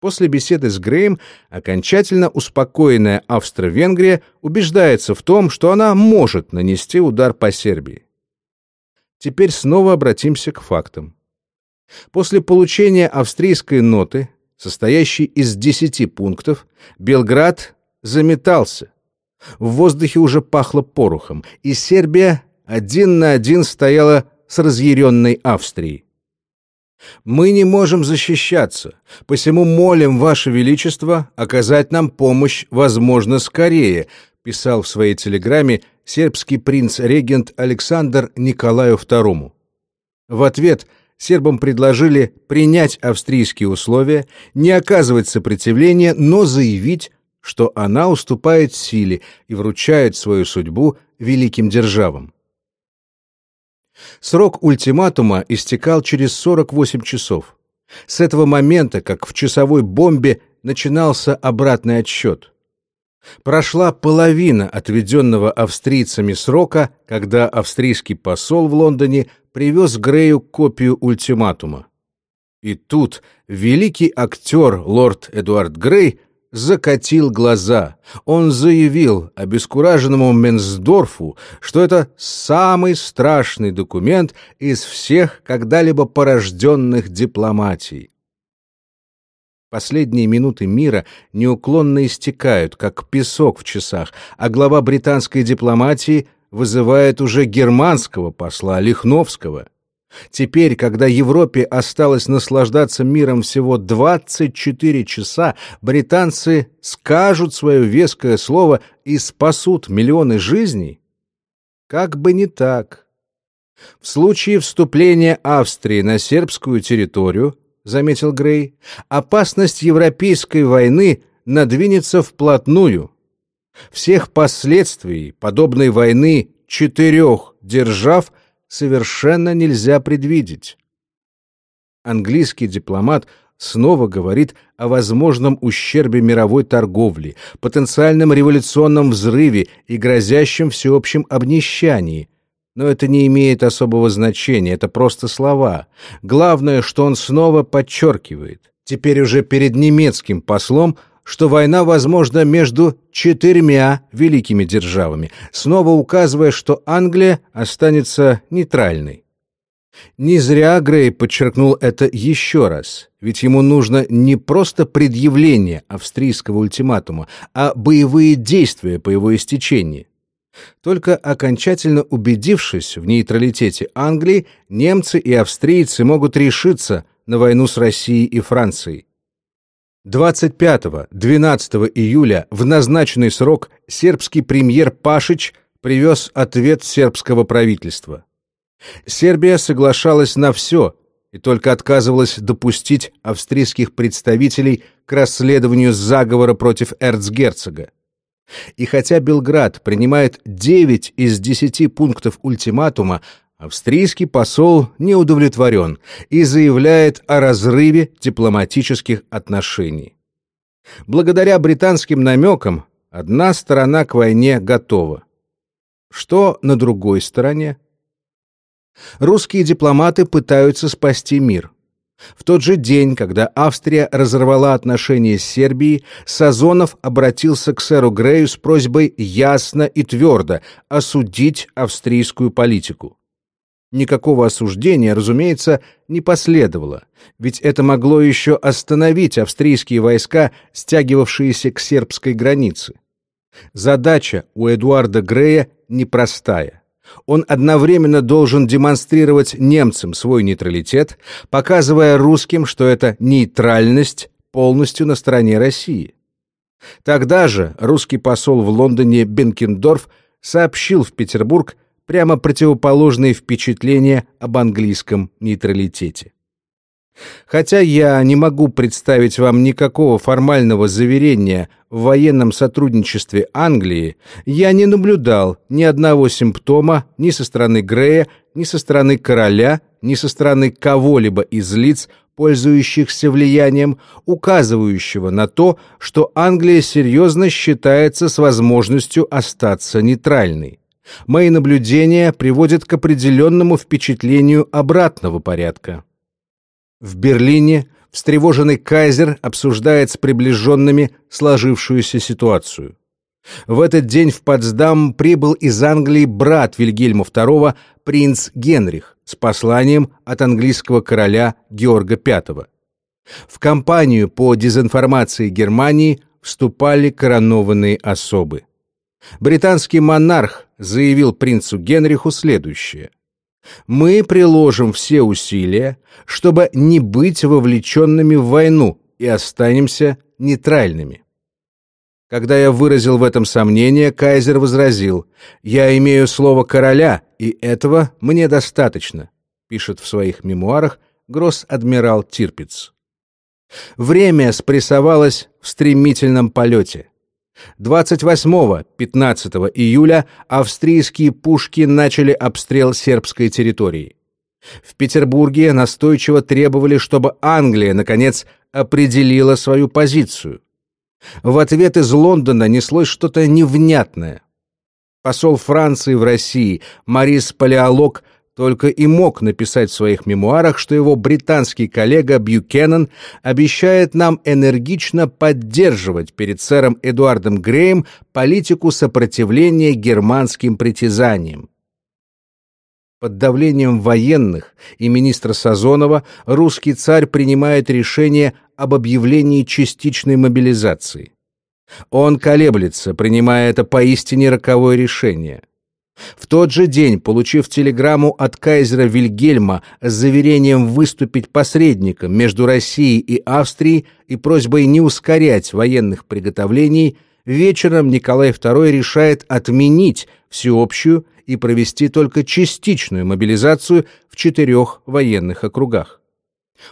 После беседы с Греем окончательно успокоенная Австро-Венгрия убеждается в том, что она может нанести удар по Сербии. Теперь снова обратимся к фактам. После получения австрийской ноты, состоящей из 10 пунктов, Белград заметался. В воздухе уже пахло порохом, и Сербия один на один стояла с разъяренной Австрией. Мы не можем защищаться, посему молим Ваше Величество оказать нам помощь, возможно, скорее, писал в своей телеграмме сербский принц-регент Александр Николаю II. В ответ сербам предложили принять австрийские условия, не оказывать сопротивления, но заявить, что она уступает силе и вручает свою судьбу великим державам. Срок ультиматума истекал через 48 часов. С этого момента, как в часовой бомбе, начинался обратный отсчет. Прошла половина отведенного австрийцами срока, когда австрийский посол в Лондоне привез Грею копию ультиматума. И тут великий актер лорд Эдуард Грей закатил глаза. Он заявил обескураженному Менсдорфу, что это самый страшный документ из всех когда-либо порожденных дипломатий. Последние минуты мира неуклонно истекают, как песок в часах, а глава британской дипломатии вызывает уже германского посла Лихновского. Теперь, когда Европе осталось наслаждаться миром всего 24 часа, британцы скажут свое веское слово и спасут миллионы жизней? Как бы не так. В случае вступления Австрии на сербскую территорию, заметил Грей, опасность европейской войны надвинется вплотную. Всех последствий подобной войны четырех держав – совершенно нельзя предвидеть. Английский дипломат снова говорит о возможном ущербе мировой торговли, потенциальном революционном взрыве и грозящем всеобщем обнищании. Но это не имеет особого значения, это просто слова. Главное, что он снова подчеркивает, теперь уже перед немецким послом, что война возможна между четырьмя великими державами, снова указывая, что Англия останется нейтральной. Не зря Грей подчеркнул это еще раз, ведь ему нужно не просто предъявление австрийского ультиматума, а боевые действия по его истечении. Только окончательно убедившись в нейтралитете Англии, немцы и австрийцы могут решиться на войну с Россией и Францией. 25-12 июля в назначенный срок сербский премьер Пашич привез ответ сербского правительства. Сербия соглашалась на все, и только отказывалась допустить австрийских представителей к расследованию заговора против эрцгерцога. И хотя Белград принимает 9 из 10 пунктов ультиматума, австрийский посол не удовлетворен и заявляет о разрыве дипломатических отношений. Благодаря британским намекам одна сторона к войне готова. Что на другой стороне? Русские дипломаты пытаются спасти мир. В тот же день, когда Австрия разорвала отношения с Сербией, Сазонов обратился к сэру Грею с просьбой ясно и твердо осудить австрийскую политику. Никакого осуждения, разумеется, не последовало, ведь это могло еще остановить австрийские войска, стягивавшиеся к сербской границе. Задача у Эдуарда Грея непростая он одновременно должен демонстрировать немцам свой нейтралитет, показывая русским, что эта нейтральность полностью на стороне России. Тогда же русский посол в Лондоне Бенкендорф сообщил в Петербург прямо противоположные впечатления об английском нейтралитете. Хотя я не могу представить вам никакого формального заверения в военном сотрудничестве Англии, я не наблюдал ни одного симптома ни со стороны Грея, ни со стороны короля, ни со стороны кого-либо из лиц, пользующихся влиянием, указывающего на то, что Англия серьезно считается с возможностью остаться нейтральной. Мои наблюдения приводят к определенному впечатлению обратного порядка. В Берлине встревоженный кайзер обсуждает с приближенными сложившуюся ситуацию. В этот день в Потсдам прибыл из Англии брат Вильгельма II, принц Генрих, с посланием от английского короля Георга V. В кампанию по дезинформации Германии вступали коронованные особы. Британский монарх заявил принцу Генриху следующее – мы приложим все усилия, чтобы не быть вовлеченными в войну и останемся нейтральными. Когда я выразил в этом сомнение, кайзер возразил, «Я имею слово короля, и этого мне достаточно», пишет в своих мемуарах гросс-адмирал Тирпиц. Время спрессовалось в стремительном полете. 28-15 июля австрийские пушки начали обстрел сербской территории. В Петербурге настойчиво требовали, чтобы Англия, наконец, определила свою позицию. В ответ из Лондона неслось что-то невнятное. Посол Франции в России Марис Палеолог только и мог написать в своих мемуарах, что его британский коллега Бьюкеннон обещает нам энергично поддерживать перед сэром Эдуардом Греем политику сопротивления германским притязаниям. Под давлением военных и министра Сазонова русский царь принимает решение об объявлении частичной мобилизации. Он колеблется, принимая это поистине роковое решение – в тот же день, получив телеграмму от кайзера Вильгельма с заверением выступить посредником между Россией и Австрией и просьбой не ускорять военных приготовлений, вечером Николай II решает отменить всеобщую и провести только частичную мобилизацию в четырех военных округах.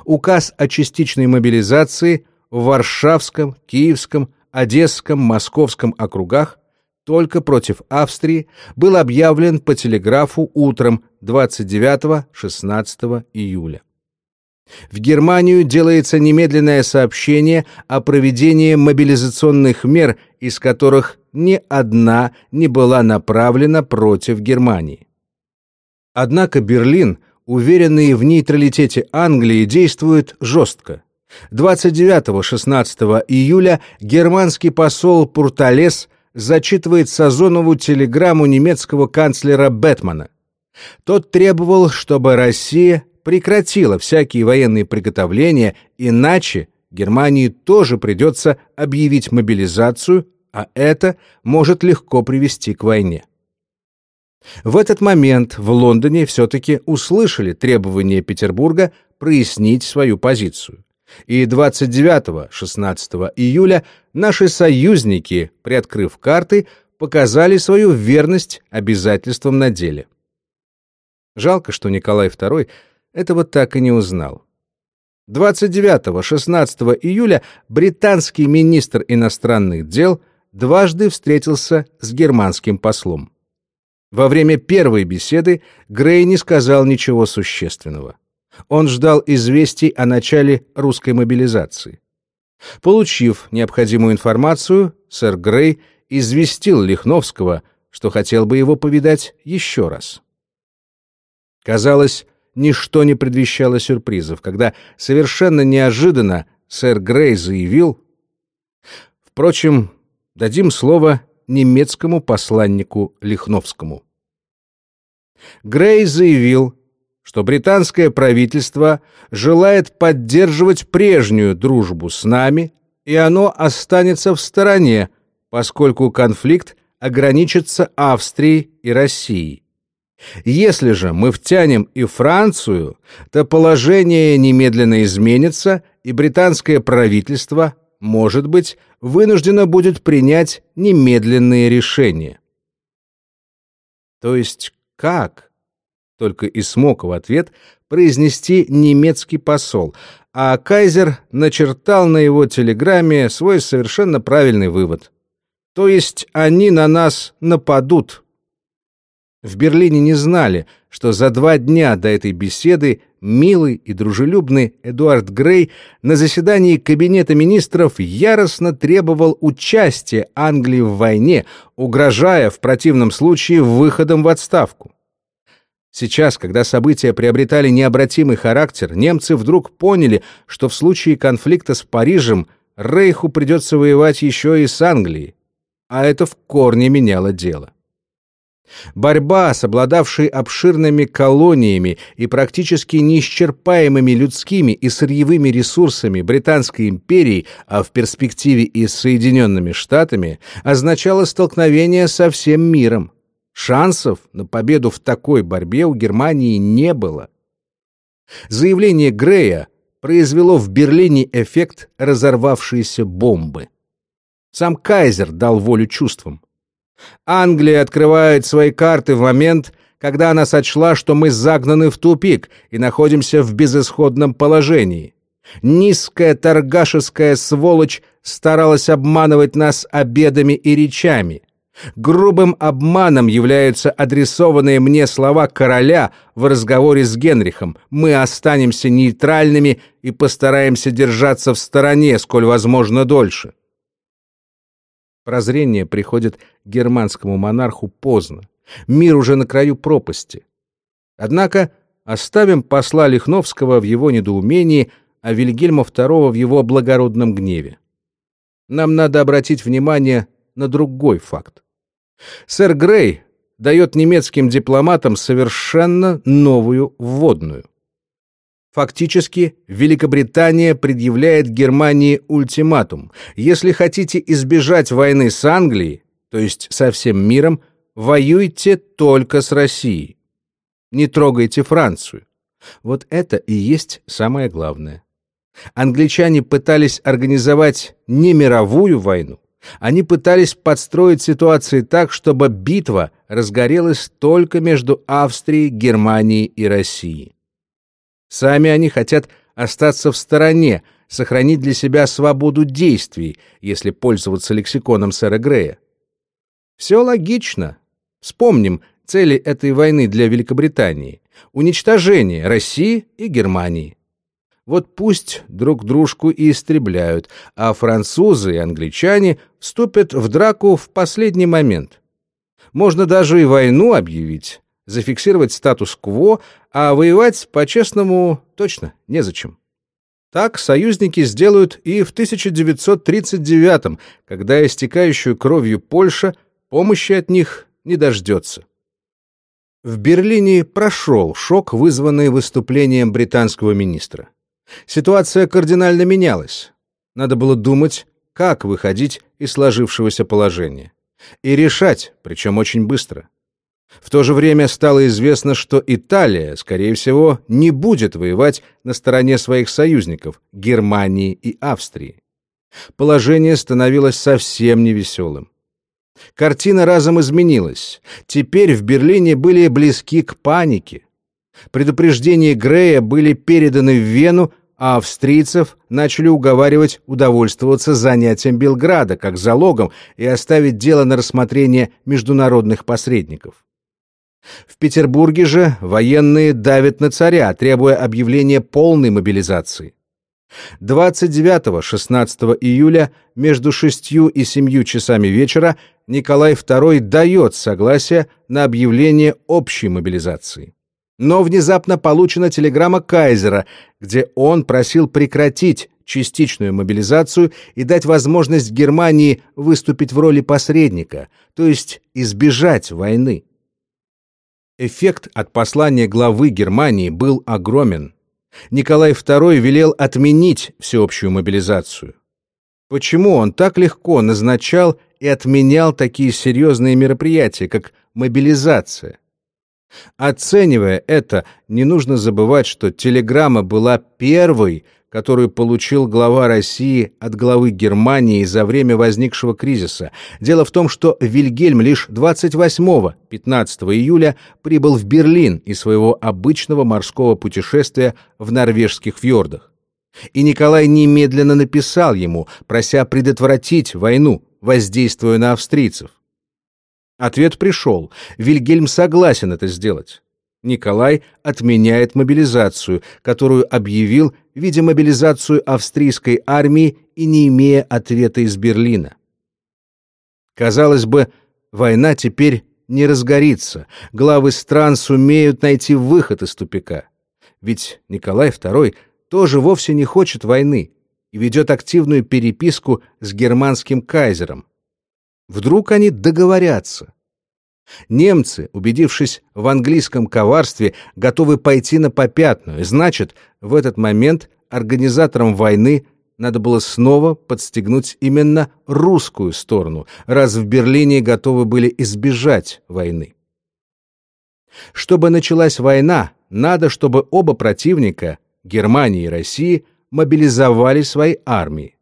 Указ о частичной мобилизации в Варшавском, Киевском, Одесском, Московском округах только против Австрии был объявлен по телеграфу утром 29-16 июля. В Германию делается немедленное сообщение о проведении мобилизационных мер, из которых ни одна не была направлена против Германии. Однако Берлин, уверенный в нейтралитете Англии, действует жестко. 29-16 июля германский посол Пурталес – зачитывает Сазонову телеграмму немецкого канцлера Бетмана. Тот требовал, чтобы Россия прекратила всякие военные приготовления, иначе Германии тоже придется объявить мобилизацию, а это может легко привести к войне. В этот момент в Лондоне все-таки услышали требования Петербурга прояснить свою позицию. И 29-16 июля наши союзники, приоткрыв карты, показали свою верность обязательствам на деле. Жалко, что Николай II этого так и не узнал. 29-16 июля британский министр иностранных дел дважды встретился с германским послом. Во время первой беседы Грей не сказал ничего существенного. Он ждал известий о начале русской мобилизации. Получив необходимую информацию, сэр Грей известил Лихновского, что хотел бы его повидать еще раз. Казалось, ничто не предвещало сюрпризов, когда совершенно неожиданно сэр Грей заявил... Впрочем, дадим слово немецкому посланнику Лихновскому. Грей заявил, что британское правительство желает поддерживать прежнюю дружбу с нами, и оно останется в стороне, поскольку конфликт ограничится Австрией и Россией. Если же мы втянем и Францию, то положение немедленно изменится, и британское правительство, может быть, вынуждено будет принять немедленные решения. То есть как? Только и смог в ответ произнести немецкий посол, а Кайзер начертал на его телеграмме свой совершенно правильный вывод. То есть они на нас нападут. В Берлине не знали, что за два дня до этой беседы милый и дружелюбный Эдуард Грей на заседании Кабинета министров яростно требовал участия Англии в войне, угрожая в противном случае выходом в отставку. Сейчас, когда события приобретали необратимый характер, немцы вдруг поняли, что в случае конфликта с Парижем Рейху придется воевать еще и с Англией, а это в корне меняло дело. Борьба с обладавшей обширными колониями и практически неисчерпаемыми людскими и сырьевыми ресурсами Британской империи, а в перспективе и с Соединенными Штатами, означала столкновение со всем миром. Шансов на победу в такой борьбе у Германии не было. Заявление Грея произвело в Берлине эффект разорвавшейся бомбы. Сам Кайзер дал волю чувствам. Англия открывает свои карты в момент, когда она сочла, что мы загнаны в тупик и находимся в безысходном положении. Низкая торгашеская сволочь старалась обманывать нас обедами и речами. Грубым обманом являются адресованные мне слова короля в разговоре с Генрихом. Мы останемся нейтральными и постараемся держаться в стороне, сколь возможно дольше. Прозрение приходит германскому монарху поздно. Мир уже на краю пропасти. Однако оставим посла Лихновского в его недоумении, а Вильгельма II в его благородном гневе. Нам надо обратить внимание на другой факт. Сэр Грей дает немецким дипломатам совершенно новую вводную. Фактически, Великобритания предъявляет Германии ультиматум. Если хотите избежать войны с Англией, то есть со всем миром, воюйте только с Россией. Не трогайте Францию. Вот это и есть самое главное. Англичане пытались организовать не мировую войну, они пытались подстроить ситуацию так, чтобы битва разгорелась только между Австрией, Германией и Россией. Сами они хотят остаться в стороне, сохранить для себя свободу действий, если пользоваться лексиконом сэра Грея. Все логично. Вспомним цели этой войны для Великобритании. Уничтожение России и Германии. Вот пусть друг дружку и истребляют, а французы и англичане вступят в драку в последний момент. Можно даже и войну объявить, зафиксировать статус-кво, а воевать по-честному точно незачем. Так союзники сделают и в 1939 когда истекающую кровью Польша помощи от них не дождется. В Берлине прошел шок, вызванный выступлением британского министра. Ситуация кардинально менялась. Надо было думать, как выходить из сложившегося положения. И решать, причем очень быстро. В то же время стало известно, что Италия, скорее всего, не будет воевать на стороне своих союзников Германии и Австрии. Положение становилось совсем невеселым. Картина разом изменилась. Теперь в Берлине были близки к панике. Предупреждения Грея были переданы в Вену, а австрийцев начали уговаривать удовольствоваться занятием Белграда как залогом и оставить дело на рассмотрение международных посредников. В Петербурге же военные давят на царя, требуя объявления полной мобилизации. 29-16 июля между 6 и 7 часами вечера Николай II дает согласие на объявление общей мобилизации. Но внезапно получена телеграмма Кайзера, где он просил прекратить частичную мобилизацию и дать возможность Германии выступить в роли посредника, то есть избежать войны. Эффект от послания главы Германии был огромен. Николай II велел отменить всеобщую мобилизацию. Почему он так легко назначал и отменял такие серьезные мероприятия, как мобилизация? Оценивая это, не нужно забывать, что телеграмма была первой, которую получил глава России от главы Германии за время возникшего кризиса. Дело в том, что Вильгельм лишь 28-15 июля прибыл в Берлин из своего обычного морского путешествия в норвежских фьордах. И Николай немедленно написал ему, прося предотвратить войну, воздействуя на австрийцев. Ответ пришел. Вильгельм согласен это сделать. Николай отменяет мобилизацию, которую объявил, видя мобилизацию австрийской армии и не имея ответа из Берлина. Казалось бы, война теперь не разгорится, главы стран сумеют найти выход из тупика. Ведь Николай II тоже вовсе не хочет войны и ведет активную переписку с германским кайзером. Вдруг они договорятся. Немцы, убедившись в английском коварстве, готовы пойти на попятную. Значит, в этот момент организаторам войны надо было снова подстегнуть именно русскую сторону, раз в Берлине готовы были избежать войны. Чтобы началась война, надо, чтобы оба противника, Германия и Россия, мобилизовали свои армии.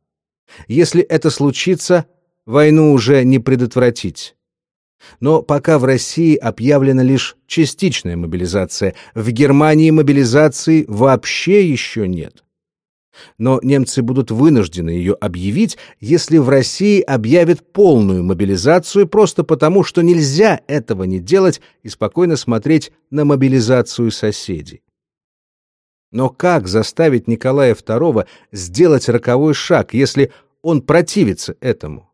Если это случится, Войну уже не предотвратить. Но пока в России объявлена лишь частичная мобилизация, в Германии мобилизации вообще еще нет. Но немцы будут вынуждены ее объявить, если в России объявят полную мобилизацию просто потому, что нельзя этого не делать и спокойно смотреть на мобилизацию соседей. Но как заставить Николая II сделать роковой шаг, если он противится этому?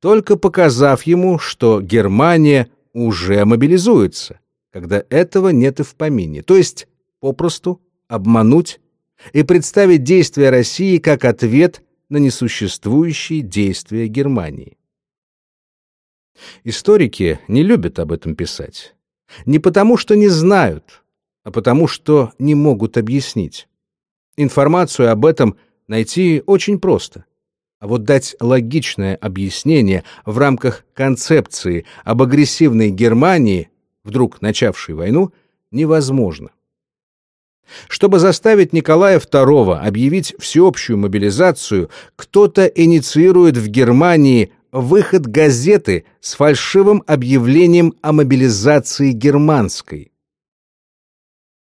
Только показав ему, что Германия уже мобилизуется, когда этого нет и в помине, то есть попросту обмануть и представить действия России как ответ на несуществующие действия Германии. Историки не любят об этом писать. Не потому, что не знают, а потому, что не могут объяснить. Информацию об этом найти очень просто – а вот дать логичное объяснение в рамках концепции об агрессивной Германии, вдруг начавшей войну, невозможно. Чтобы заставить Николая II объявить всеобщую мобилизацию, кто-то инициирует в Германии выход газеты с фальшивым объявлением о мобилизации германской.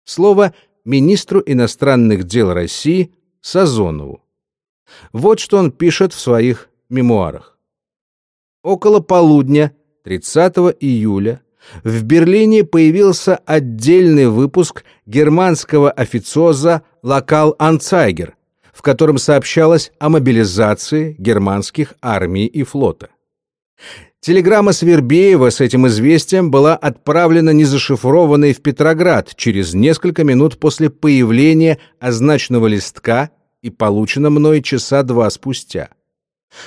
Слово министру иностранных дел России Сазонову. Вот что он пишет в своих мемуарах. Около полудня 30 июля в Берлине появился отдельный выпуск германского официоза «Локал Анцайгер», в котором сообщалось о мобилизации германских армий и флота. Телеграмма Свербеева с этим известием была отправлена незашифрованной в Петроград через несколько минут после появления означенного листка и получена мной часа два спустя.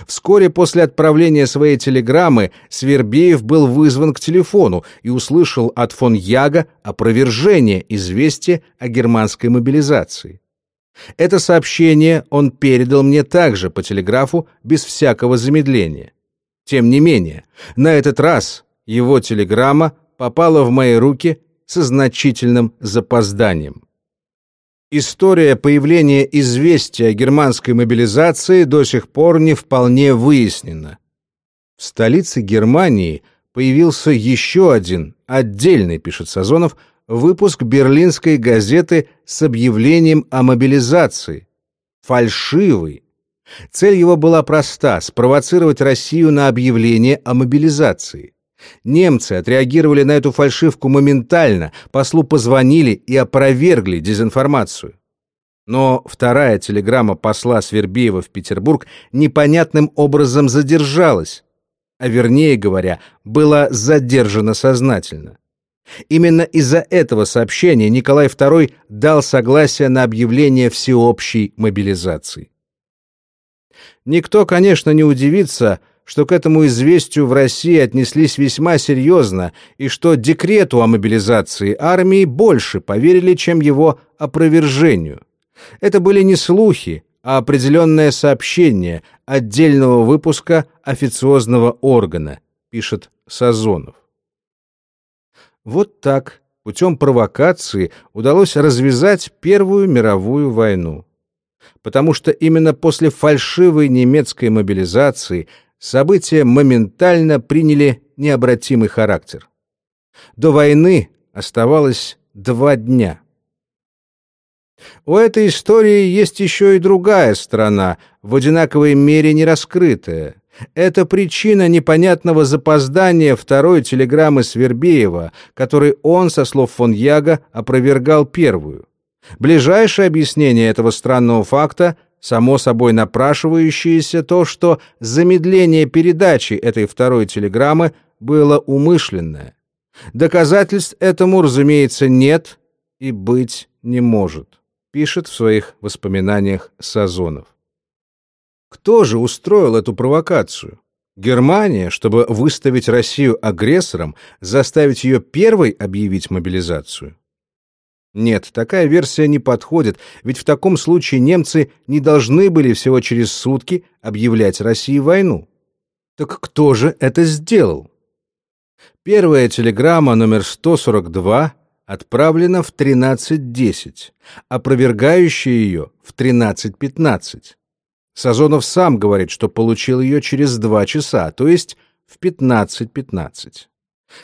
Вскоре после отправления своей телеграммы Свербеев был вызван к телефону и услышал от фон Яга опровержение известия о германской мобилизации. Это сообщение он передал мне также по телеграфу без всякого замедления. Тем не менее, на этот раз его телеграмма попала в мои руки со значительным запозданием. История появления известия о германской мобилизации до сих пор не вполне выяснена. В столице Германии появился еще один, отдельный, пишет Сазонов, выпуск берлинской газеты с объявлением о мобилизации. Фальшивый. Цель его была проста — спровоцировать Россию на объявление о мобилизации. Немцы отреагировали на эту фальшивку моментально, послу позвонили и опровергли дезинформацию. Но вторая телеграмма посла Свербеева в Петербург непонятным образом задержалась, а вернее говоря, была задержана сознательно. Именно из-за этого сообщения Николай II дал согласие на объявление всеобщей мобилизации. Никто, конечно, не удивится, что к этому известию в России отнеслись весьма серьезно и что декрету о мобилизации армии больше поверили, чем его опровержению. Это были не слухи, а определенное сообщение отдельного выпуска официозного органа, пишет Сазонов. Вот так, путем провокации, удалось развязать Первую мировую войну. Потому что именно после фальшивой немецкой мобилизации – события моментально приняли необратимый характер. До войны оставалось два дня. У этой истории есть еще и другая сторона, в одинаковой мере не раскрытая. Это причина непонятного запоздания второй телеграммы Свербеева, которой он, со слов фон Яга, опровергал первую. Ближайшее объяснение этого странного факта – Само собой напрашивающееся то, что замедление передачи этой второй телеграммы было умышленное. Доказательств этому, разумеется, нет и быть не может, пишет в своих воспоминаниях Сазонов. Кто же устроил эту провокацию? Германия, чтобы выставить Россию агрессором, заставить ее первой объявить мобилизацию? Нет, такая версия не подходит, ведь в таком случае немцы не должны были всего через сутки объявлять России войну. Так кто же это сделал? Первая телеграмма номер 142 отправлена в 13.10, опровергающая ее в 13.15. Сазонов сам говорит, что получил ее через два часа, то есть в 15.15.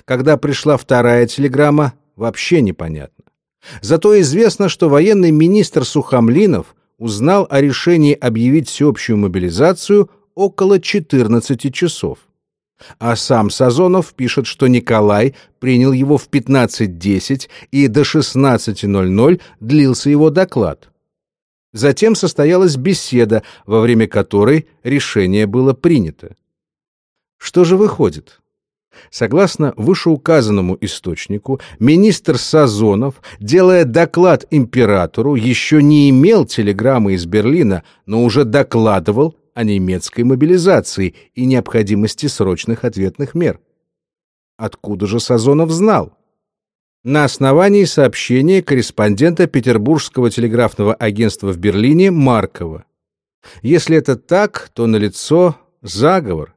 Когда пришла вторая телеграмма, вообще непонятно. Зато известно, что военный министр Сухомлинов узнал о решении объявить всеобщую мобилизацию около 14 часов. А сам Сазонов пишет, что Николай принял его в 15.10 и до 16.00 длился его доклад. Затем состоялась беседа, во время которой решение было принято. Что же выходит? Согласно вышеуказанному источнику, министр Сазонов, делая доклад императору, еще не имел телеграммы из Берлина, но уже докладывал о немецкой мобилизации и необходимости срочных ответных мер. Откуда же Сазонов знал? На основании сообщения корреспондента Петербургского телеграфного агентства в Берлине Маркова. Если это так, то налицо заговор,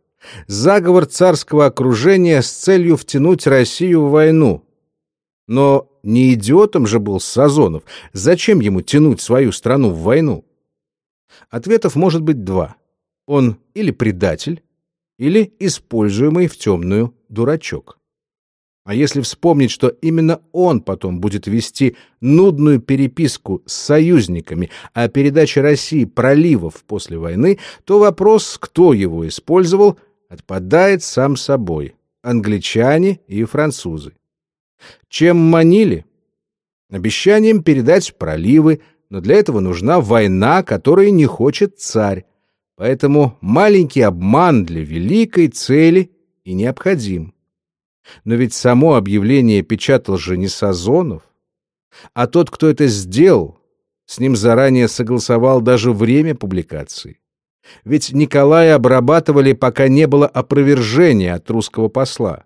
заговор царского окружения с целью втянуть Россию в войну. Но не идиотом же был Сазонов. Зачем ему тянуть свою страну в войну? Ответов может быть два. Он или предатель, или используемый в темную дурачок. А если вспомнить, что именно он потом будет вести нудную переписку с союзниками о передаче России проливов после войны, то вопрос, кто его использовал, отпадает сам собой. Англичане и французы. Чем манили? Обещанием передать проливы, но для этого нужна война, которой не хочет царь. Поэтому маленький обман для великой цели и необходим. Но ведь само объявление печатал же не Сазонов, а тот, кто это сделал, с ним заранее согласовал даже время публикации. Ведь Николая обрабатывали, пока не было опровержения от русского посла.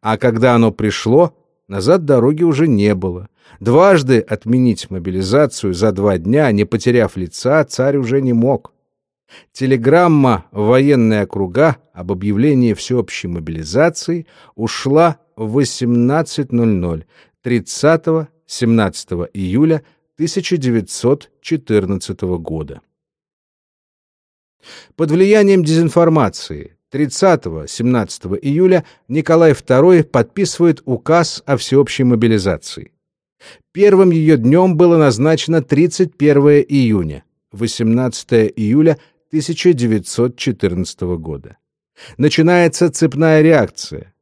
А когда оно пришло, назад дороги уже не было. Дважды отменить мобилизацию за два дня, не потеряв лица, царь уже не мог. Телеграмма в военные округа об объявлении всеобщей мобилизации ушла в 18.00 30-17 июля 1914 года. Под влиянием дезинформации 30-17 июля Николай II подписывает указ о всеобщей мобилизации. Первым ее днем было назначено 31 июня, 18 июля 1914 года. Начинается цепная реакция.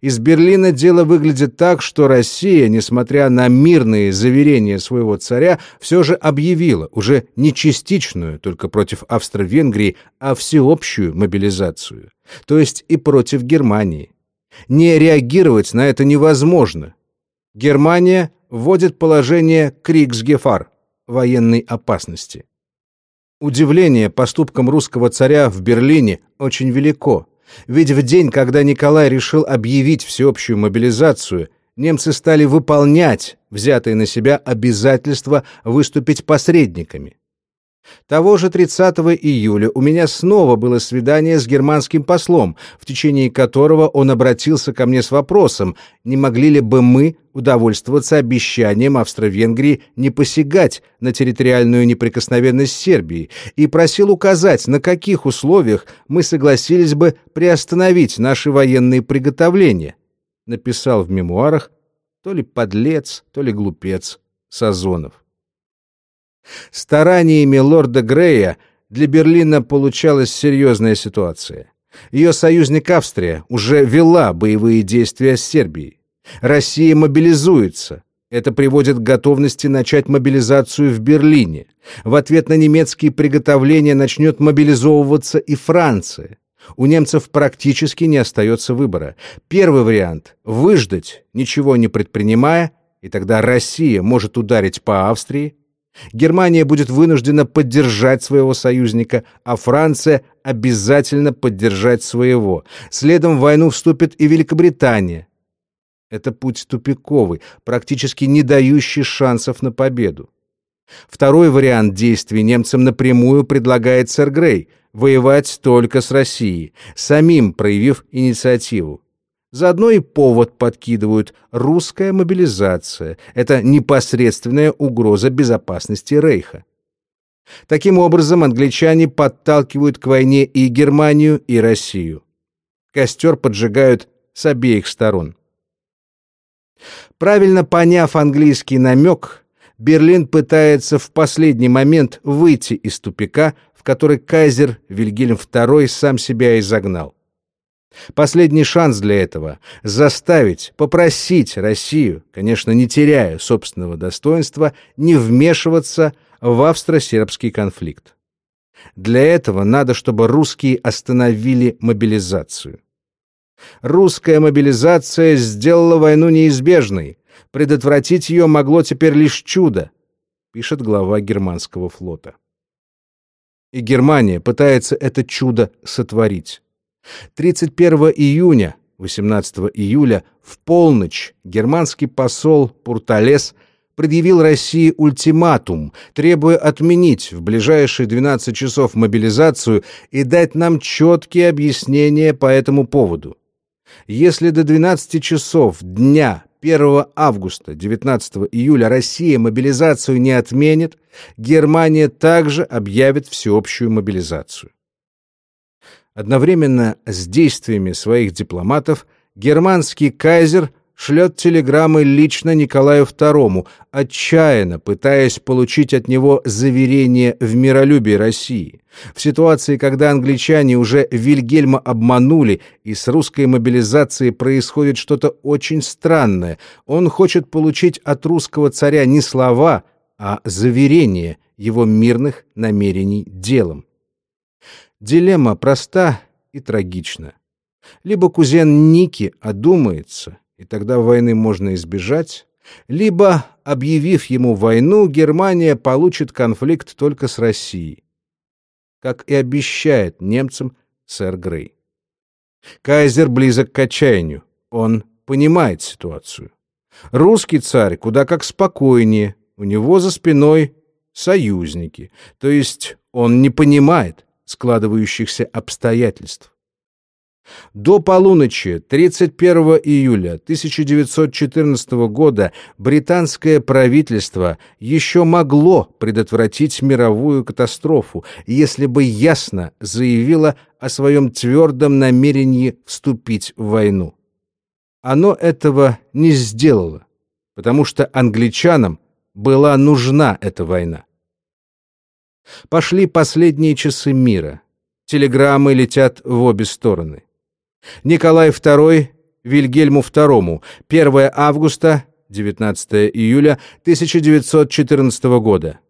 Из Берлина дело выглядит так, что Россия, несмотря на мирные заверения своего царя, все же объявила уже не частичную, только против Австро-Венгрии, а всеобщую мобилизацию, то есть и против Германии. Не реагировать на это невозможно. Германия вводит положение Криксгефар – военной опасности. Удивление поступкам русского царя в Берлине очень велико, ведь в день, когда Николай решил объявить всеобщую мобилизацию, немцы стали выполнять взятые на себя обязательства выступить посредниками. Того же 30 июля у меня снова было свидание с германским послом, в течение которого он обратился ко мне с вопросом, не могли ли бы мы удовольствоваться обещанием Австро-Венгрии не посягать на территориальную неприкосновенность Сербии и просил указать, на каких условиях мы согласились бы приостановить наши военные приготовления. Написал в мемуарах то ли подлец, то ли глупец Сазонов. Стараниями лорда Грея для Берлина получалась серьезная ситуация. Ее союзник Австрия уже вела боевые действия с Сербией. Россия мобилизуется. Это приводит к готовности начать мобилизацию в Берлине. В ответ на немецкие приготовления начнет мобилизовываться и Франция. У немцев практически не остается выбора. Первый вариант – выждать, ничего не предпринимая, и тогда Россия может ударить по Австрии, Германия будет вынуждена поддержать своего союзника, а Франция обязательно поддержать своего. Следом в войну вступит и Великобритания. Это путь тупиковый, практически не дающий шансов на победу. Второй вариант действий немцам напрямую предлагает сэр Грей – воевать только с Россией, самим проявив инициативу. Заодно и повод подкидывают – русская мобилизация. Это непосредственная угроза безопасности Рейха. Таким образом, англичане подталкивают к войне и Германию, и Россию. Костер поджигают с обеих сторон. Правильно поняв английский намек, Берлин пытается в последний момент выйти из тупика, в который кайзер Вильгельм II сам себя изогнал. Последний шанс для этого — заставить, попросить Россию, конечно, не теряя собственного достоинства, не вмешиваться в австро-сербский конфликт. Для этого надо, чтобы русские остановили мобилизацию. Русская мобилизация сделала войну неизбежной. Предотвратить ее могло теперь лишь чудо, пишет глава германского флота. И Германия пытается это чудо сотворить. 31 июня, 18 июля в полночь германский посол Пурталес предъявил России ультиматум, требуя отменить в ближайшие 12 часов мобилизацию и дать нам четкие объяснения по этому поводу. Если до 12 часов дня 1 августа 19 июля Россия мобилизацию не отменит, Германия также объявит всеобщую мобилизацию. Одновременно с действиями своих дипломатов германский кайзер шлет телеграммы лично Николаю II, отчаянно пытаясь получить от него заверение в миролюбии России. В ситуации, когда англичане уже Вильгельма обманули и с русской мобилизацией происходит что-то очень странное, он хочет получить от русского царя не слова, а заверение его мирных намерений делом. Дилемма проста и трагична. Либо кузен Ники одумается, и тогда войны можно избежать, либо, объявив ему войну, Германия получит конфликт только с Россией, как и обещает немцам сэр Грей. Кайзер близок к отчаянию, он понимает ситуацию. Русский царь куда как спокойнее, у него за спиной союзники, то есть он не понимает, складывающихся обстоятельств. До полуночи 31 июля 1914 года британское правительство еще могло предотвратить мировую катастрофу, если бы ясно заявило о своем твердом намерении вступить в войну. Оно этого не сделало, потому что англичанам была нужна эта война. Пошли последние часы мира. Телеграммы летят в обе стороны. Николай II Вильгельму II 1 августа 19 июля 1914 года.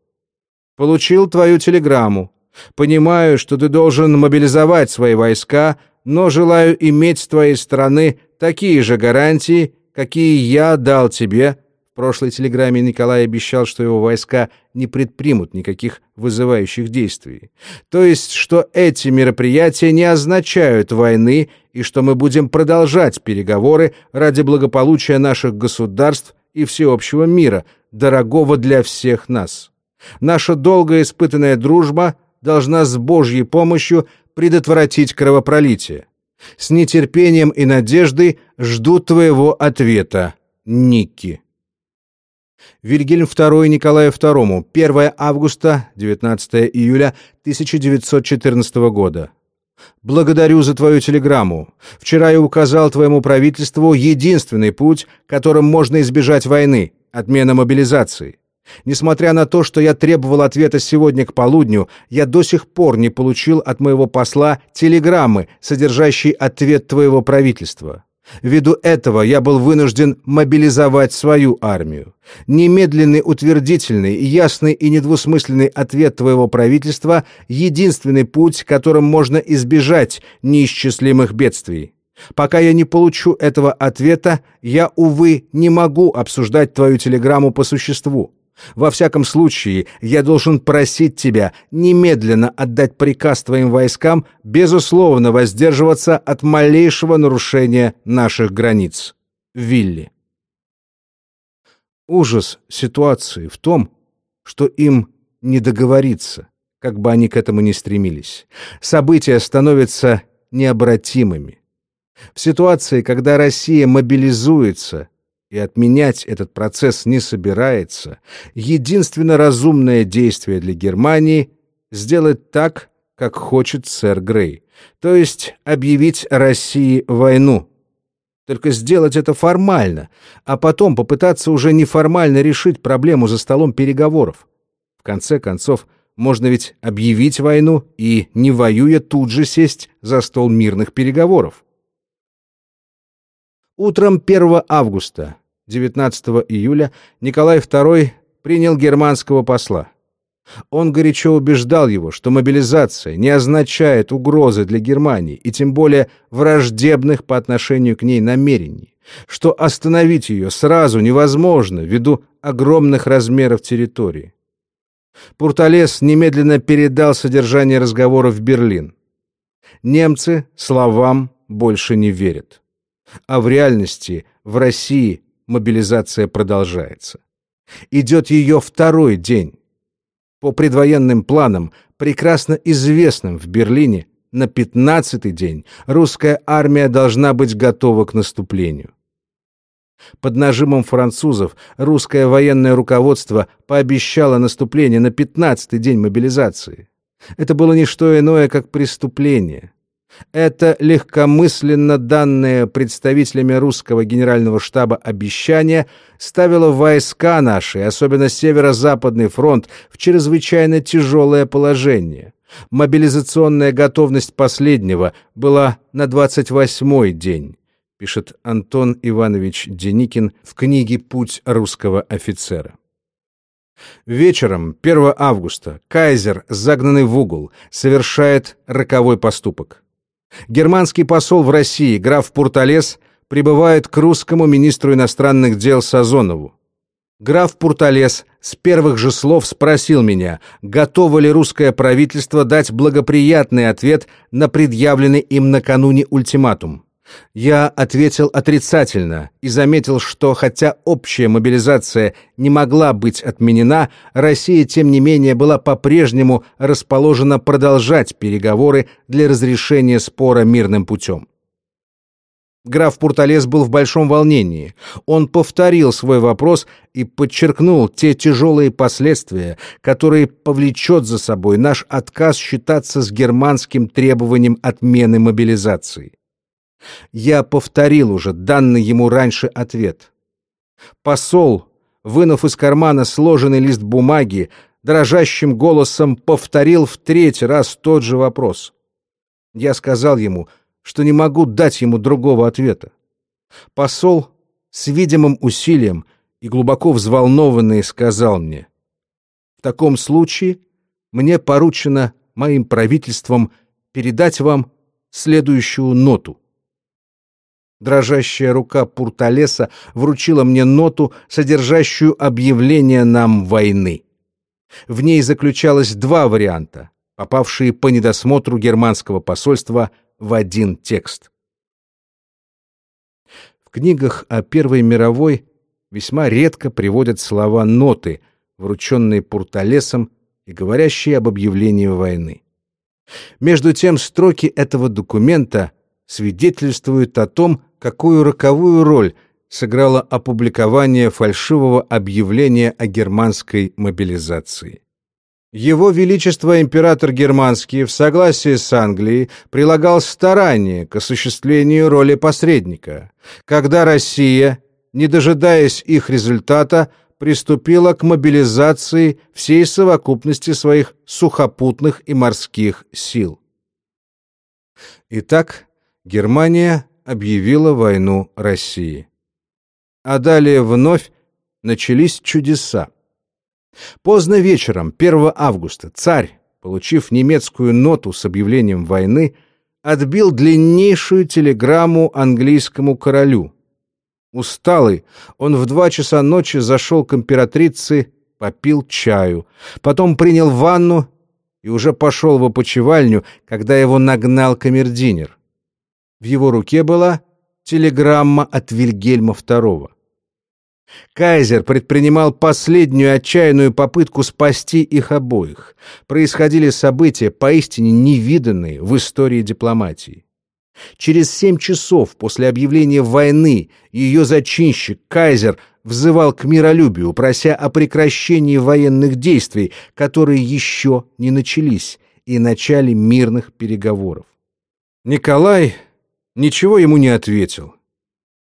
Получил твою телеграмму. Понимаю, что ты должен мобилизовать свои войска, но желаю иметь с твоей стороны такие же гарантии, какие я дал тебе прошлой телеграмме Николай обещал, что его войска не предпримут никаких вызывающих действий. То есть, что эти мероприятия не означают войны и что мы будем продолжать переговоры ради благополучия наших государств и всеобщего мира, дорогого для всех нас. Наша долго испытанная дружба должна с Божьей помощью предотвратить кровопролитие. С нетерпением и надеждой жду твоего ответа, Никки. Вильгельм II Николаю II, 1 августа, 19 июля 1914 года. Благодарю за твою телеграмму. Вчера я указал твоему правительству единственный путь, которым можно избежать войны — отмена мобилизации. Несмотря на то, что я требовал ответа сегодня к полудню, я до сих пор не получил от моего посла телеграммы, содержащей ответ твоего правительства. Ввиду этого я был вынужден мобилизовать свою армию. Немедленный, утвердительный, ясный и недвусмысленный ответ твоего правительства — единственный путь, которым можно избежать неисчислимых бедствий. Пока я не получу этого ответа, я, увы, не могу обсуждать твою телеграмму по существу. Во всяком случае, я должен просить тебя немедленно отдать приказ твоим войскам безусловно воздерживаться от малейшего нарушения наших границ. Вилли. Ужас ситуации в том, что им не договориться, как бы они к этому ни стремились. События становятся необратимыми. В ситуации, когда Россия мобилизуется, и отменять этот процесс не собирается, единственно разумное действие для Германии — сделать так, как хочет сэр Грей, то есть объявить России войну. Только сделать это формально, а потом попытаться уже неформально решить проблему за столом переговоров. В конце концов, можно ведь объявить войну и, не воюя, тут же сесть за стол мирных переговоров. Утром 1 августа 19 июля Николай II принял германского посла. Он горячо убеждал его, что мобилизация не означает угрозы для Германии и тем более враждебных по отношению к ней намерений, что остановить ее сразу невозможно ввиду огромных размеров территории. Пурталес немедленно передал содержание разговора в Берлин. Немцы словам больше не верят. А в реальности в России мобилизация продолжается. Идет ее второй день. По предвоенным планам, прекрасно известным в Берлине, на пятнадцатый день русская армия должна быть готова к наступлению. Под нажимом французов русское военное руководство пообещало наступление на пятнадцатый день мобилизации. Это было не что иное, как преступление. Это легкомысленно данное представителями русского генерального штаба обещание ставило войска наши, особенно Северо-Западный фронт, в чрезвычайно тяжелое положение. Мобилизационная готовность последнего была на 28-й день, пишет Антон Иванович Деникин в книге «Путь русского офицера». Вечером 1 августа кайзер, загнанный в угол, совершает роковой поступок. Германский посол в России, граф Пурталес, прибывает к русскому министру иностранных дел Сазонову. Граф Пурталес с первых же слов спросил меня, готово ли русское правительство дать благоприятный ответ на предъявленный им накануне ультиматум. Я ответил отрицательно и заметил, что хотя общая мобилизация не могла быть отменена, Россия, тем не менее, была по-прежнему расположена продолжать переговоры для разрешения спора мирным путем. Граф Пурталес был в большом волнении. Он повторил свой вопрос и подчеркнул те тяжелые последствия, которые повлечет за собой наш отказ считаться с германским требованием отмены мобилизации. Я повторил уже данный ему раньше ответ. Посол, вынув из кармана сложенный лист бумаги, дрожащим голосом повторил в третий раз тот же вопрос. Я сказал ему, что не могу дать ему другого ответа. Посол с видимым усилием и глубоко взволнованный сказал мне, «В таком случае мне поручено моим правительством передать вам следующую ноту». Дрожащая рука Пурталеса вручила мне ноту, содержащую объявление нам войны. В ней заключалось два варианта, попавшие по недосмотру германского посольства в один текст. В книгах о Первой мировой весьма редко приводят слова «ноты», врученные Пурталесом и говорящие об объявлении войны. Между тем, строки этого документа свидетельствуют о том, какую роковую роль сыграло опубликование фальшивого объявления о германской мобилизации. Его Величество император Германский в согласии с Англией прилагал старания к осуществлению роли посредника, когда Россия, не дожидаясь их результата, приступила к мобилизации всей совокупности своих сухопутных и морских сил. Итак, Германия объявила войну России. А далее вновь начались чудеса. Поздно вечером, 1 августа, царь, получив немецкую ноту с объявлением войны, отбил длиннейшую телеграмму английскому королю. Усталый, он в два часа ночи зашел к императрице, попил чаю, потом принял ванну и уже пошел в опочивальню, когда его нагнал камердинер. В его руке была телеграмма от Вильгельма II. Кайзер предпринимал последнюю отчаянную попытку спасти их обоих. Происходили события, поистине невиданные в истории дипломатии. Через семь часов после объявления войны ее зачинщик, Кайзер, взывал к миролюбию, прося о прекращении военных действий, которые еще не начались, и начале мирных переговоров. Николай ничего ему не ответил,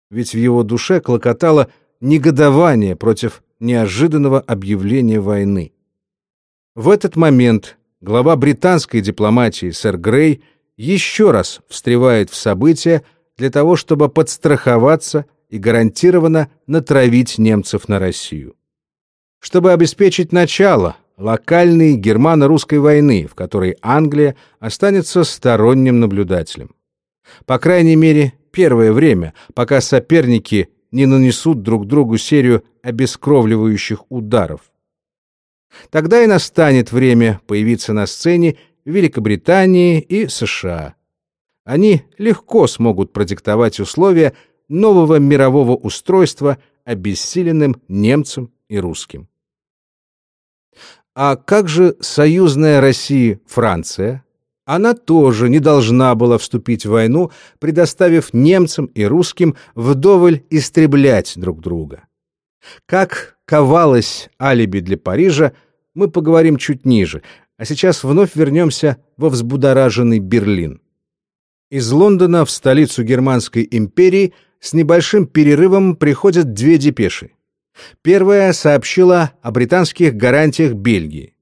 ведь в его душе клокотало негодование против неожиданного объявления войны. В этот момент глава британской дипломатии сэр Грей еще раз встревает в события для того, чтобы подстраховаться и гарантированно натравить немцев на Россию. Чтобы обеспечить начало локальной германо-русской войны, в которой Англия останется сторонним наблюдателем. По крайней мере, первое время, пока соперники не нанесут друг другу серию обескровливающих ударов. Тогда и настанет время появиться на сцене Великобритании и США. Они легко смогут продиктовать условия нового мирового устройства обессиленным немцам и русским. А как же союзная России Франция? Она тоже не должна была вступить в войну, предоставив немцам и русским вдоволь истреблять друг друга. Как ковалось алиби для Парижа, мы поговорим чуть ниже, а сейчас вновь вернемся во взбудораженный Берлин. Из Лондона в столицу Германской империи с небольшим перерывом приходят две депеши. Первая сообщила о британских гарантиях Бельгии.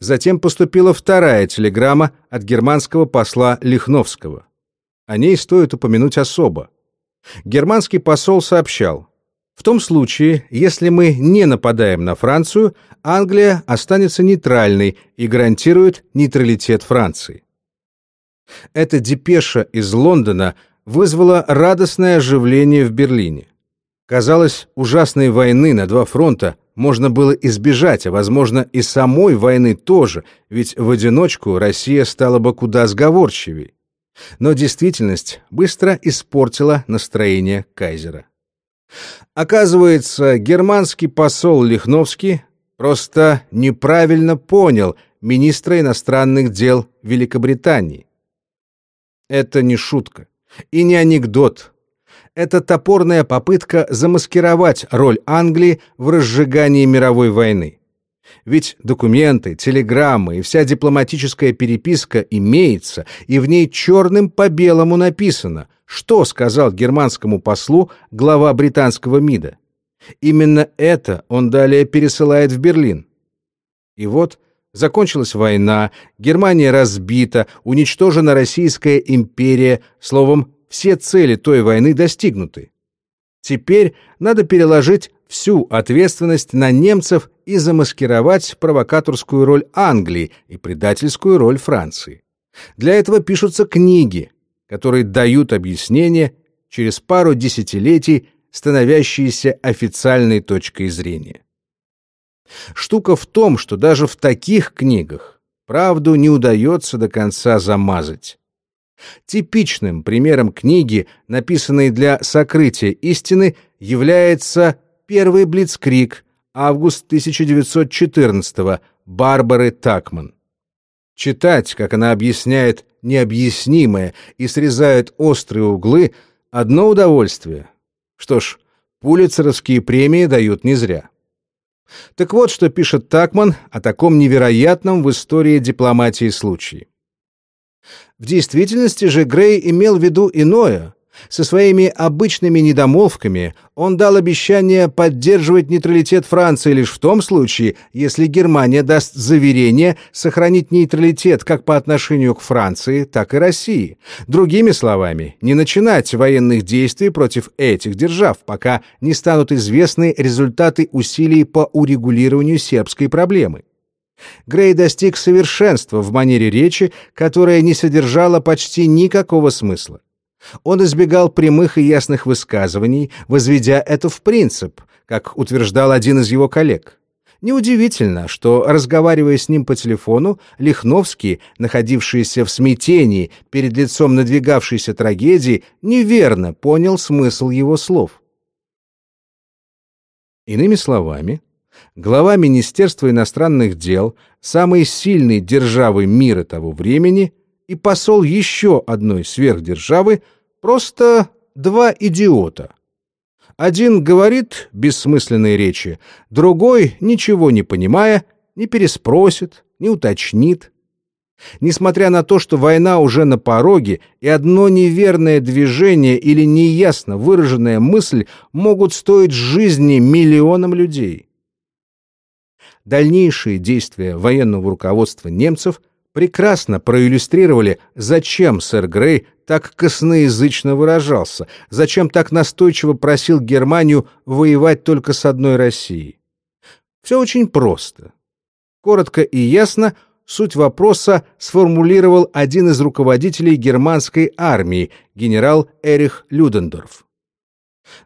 Затем поступила вторая телеграмма от германского посла Лихновского. О ней стоит упомянуть особо. Германский посол сообщал, в том случае, если мы не нападаем на Францию, Англия останется нейтральной и гарантирует нейтралитет Франции. Эта депеша из Лондона вызвала радостное оживление в Берлине. Казалось, ужасной войны на два фронта можно было избежать, а, возможно, и самой войны тоже, ведь в одиночку Россия стала бы куда сговорчивее. Но действительность быстро испортила настроение кайзера. Оказывается, германский посол Лихновский просто неправильно понял министра иностранных дел Великобритании. Это не шутка и не анекдот, это топорная попытка замаскировать роль Англии в разжигании мировой войны. Ведь документы, телеграммы и вся дипломатическая переписка имеется, и в ней черным по белому написано, что сказал германскому послу глава британского МИДа. Именно это он далее пересылает в Берлин. И вот закончилась война, Германия разбита, уничтожена Российская империя, словом, все цели той войны достигнуты. Теперь надо переложить всю ответственность на немцев и замаскировать провокаторскую роль Англии и предательскую роль Франции. Для этого пишутся книги, которые дают объяснение через пару десятилетий, становящиеся официальной точкой зрения. Штука в том, что даже в таких книгах правду не удается до конца замазать. Типичным примером книги, написанной для сокрытия истины, является первый блицкрик, август 1914 Барбары Такман. Читать, как она объясняет необъяснимое и срезает острые углы, одно удовольствие. Что ж, пулицеровские премии дают не зря. Так вот, что пишет Такман о таком невероятном в истории дипломатии случае. В действительности же Грей имел в виду иное. Со своими обычными недомолвками он дал обещание поддерживать нейтралитет Франции лишь в том случае, если Германия даст заверение сохранить нейтралитет как по отношению к Франции, так и России. Другими словами, не начинать военных действий против этих держав, пока не станут известны результаты усилий по урегулированию сербской проблемы. Грей достиг совершенства в манере речи, которая не содержала почти никакого смысла. Он избегал прямых и ясных высказываний, возведя это в принцип, как утверждал один из его коллег. Неудивительно, что, разговаривая с ним по телефону, Лихновский, находившийся в смятении перед лицом надвигавшейся трагедии, неверно понял смысл его слов. Иными словами, глава Министерства иностранных дел, самой сильной державы мира того времени и посол еще одной сверхдержавы просто два идиота. Один говорит бессмысленные речи, другой, ничего не понимая, не переспросит, не уточнит. Несмотря на то, что война уже на пороге, и одно неверное движение или неясно выраженная мысль могут стоить жизни миллионам людей. Дальнейшие действия военного руководства немцев прекрасно проиллюстрировали, зачем сэр Грей так косноязычно выражался, зачем так настойчиво просил Германию воевать только с одной Россией. Все очень просто. Коротко и ясно суть вопроса сформулировал один из руководителей германской армии, генерал Эрих Людендорф.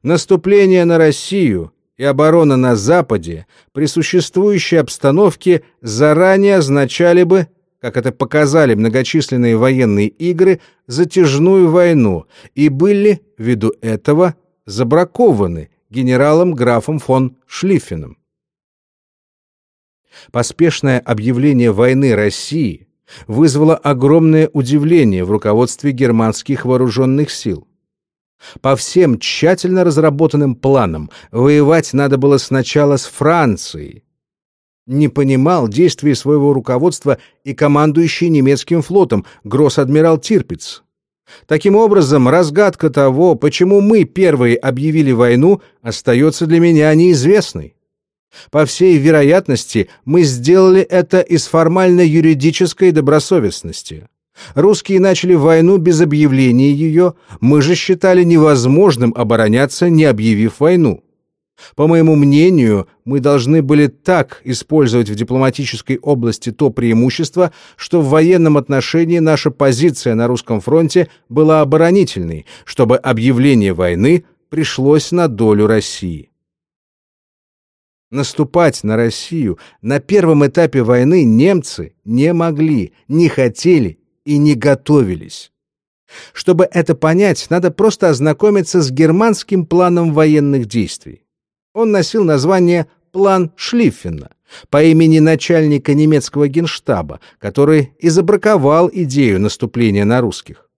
Наступление на Россию и оборона на Западе при существующей обстановке заранее означали бы, как это показали многочисленные военные игры, затяжную войну и были, ввиду этого, забракованы генералом графом фон Шлиффеном. Поспешное объявление войны России вызвало огромное удивление в руководстве германских вооруженных сил. По всем тщательно разработанным планам воевать надо было сначала с Францией. Не понимал действий своего руководства и командующий немецким флотом гросс-адмирал Тирпиц. Таким образом, разгадка того, почему мы первые объявили войну, остается для меня неизвестной. По всей вероятности, мы сделали это из формально-юридической добросовестности. Русские начали войну без объявления ее, мы же считали невозможным обороняться, не объявив войну. По моему мнению, мы должны были так использовать в дипломатической области то преимущество, что в военном отношении наша позиция на русском фронте была оборонительной, чтобы объявление войны пришлось на долю России. Наступать на Россию на первом этапе войны немцы не могли, не хотели и не готовились. Чтобы это понять, надо просто ознакомиться с германским планом военных действий. Он носил название «План Шлиффена» по имени начальника немецкого генштаба, который и забраковал идею наступления на русских.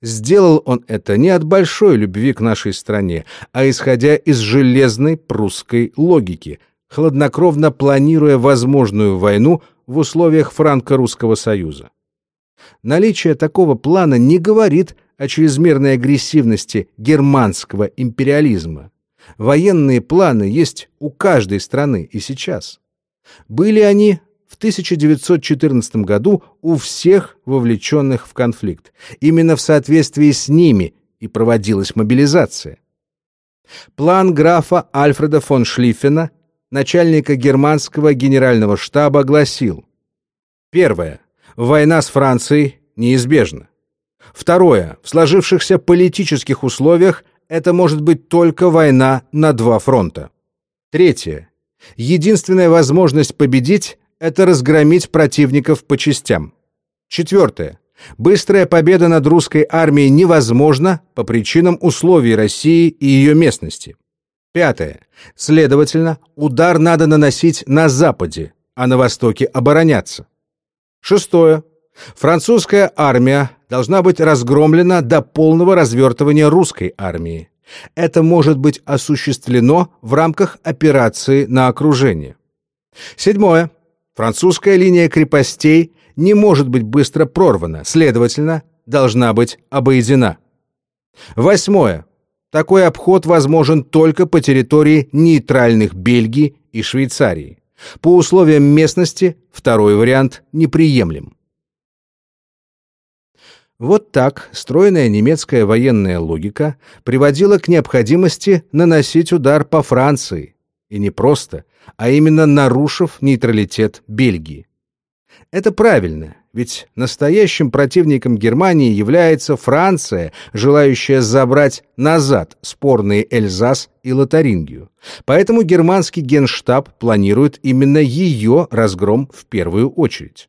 Сделал он это не от большой любви к нашей стране, а исходя из железной прусской логики, хладнокровно планируя возможную войну в условиях франко-русского союза. Наличие такого плана не говорит о чрезмерной агрессивности германского империализма. Военные планы есть у каждой страны и сейчас. Были они в 1914 году у всех вовлеченных в конфликт. Именно в соответствии с ними и проводилась мобилизация. План графа Альфреда фон Шлиффена, начальника германского генерального штаба, гласил Первое. Война с Францией неизбежна. Второе. В сложившихся политических условиях это может быть только война на два фронта. Третье. Единственная возможность победить – это разгромить противников по частям. Четвертое. Быстрая победа над русской армией невозможна по причинам условий России и ее местности. Пятое. Следовательно, удар надо наносить на Западе, а на Востоке обороняться. Шестое. Французская армия должна быть разгромлена до полного развертывания русской армии. Это может быть осуществлено в рамках операции на окружение. Седьмое. Французская линия крепостей не может быть быстро прорвана, следовательно, должна быть обойдена. Восьмое. Такой обход возможен только по территории нейтральных Бельгии и Швейцарии. По условиям местности второй вариант неприемлем. Вот так стройная немецкая военная логика приводила к необходимости наносить удар по Франции, и не просто, а именно нарушив нейтралитет Бельгии. Это правильно, ведь настоящим противником Германии является Франция, желающая забрать назад спорные Эльзас и Лотарингию. Поэтому германский генштаб планирует именно ее разгром в первую очередь.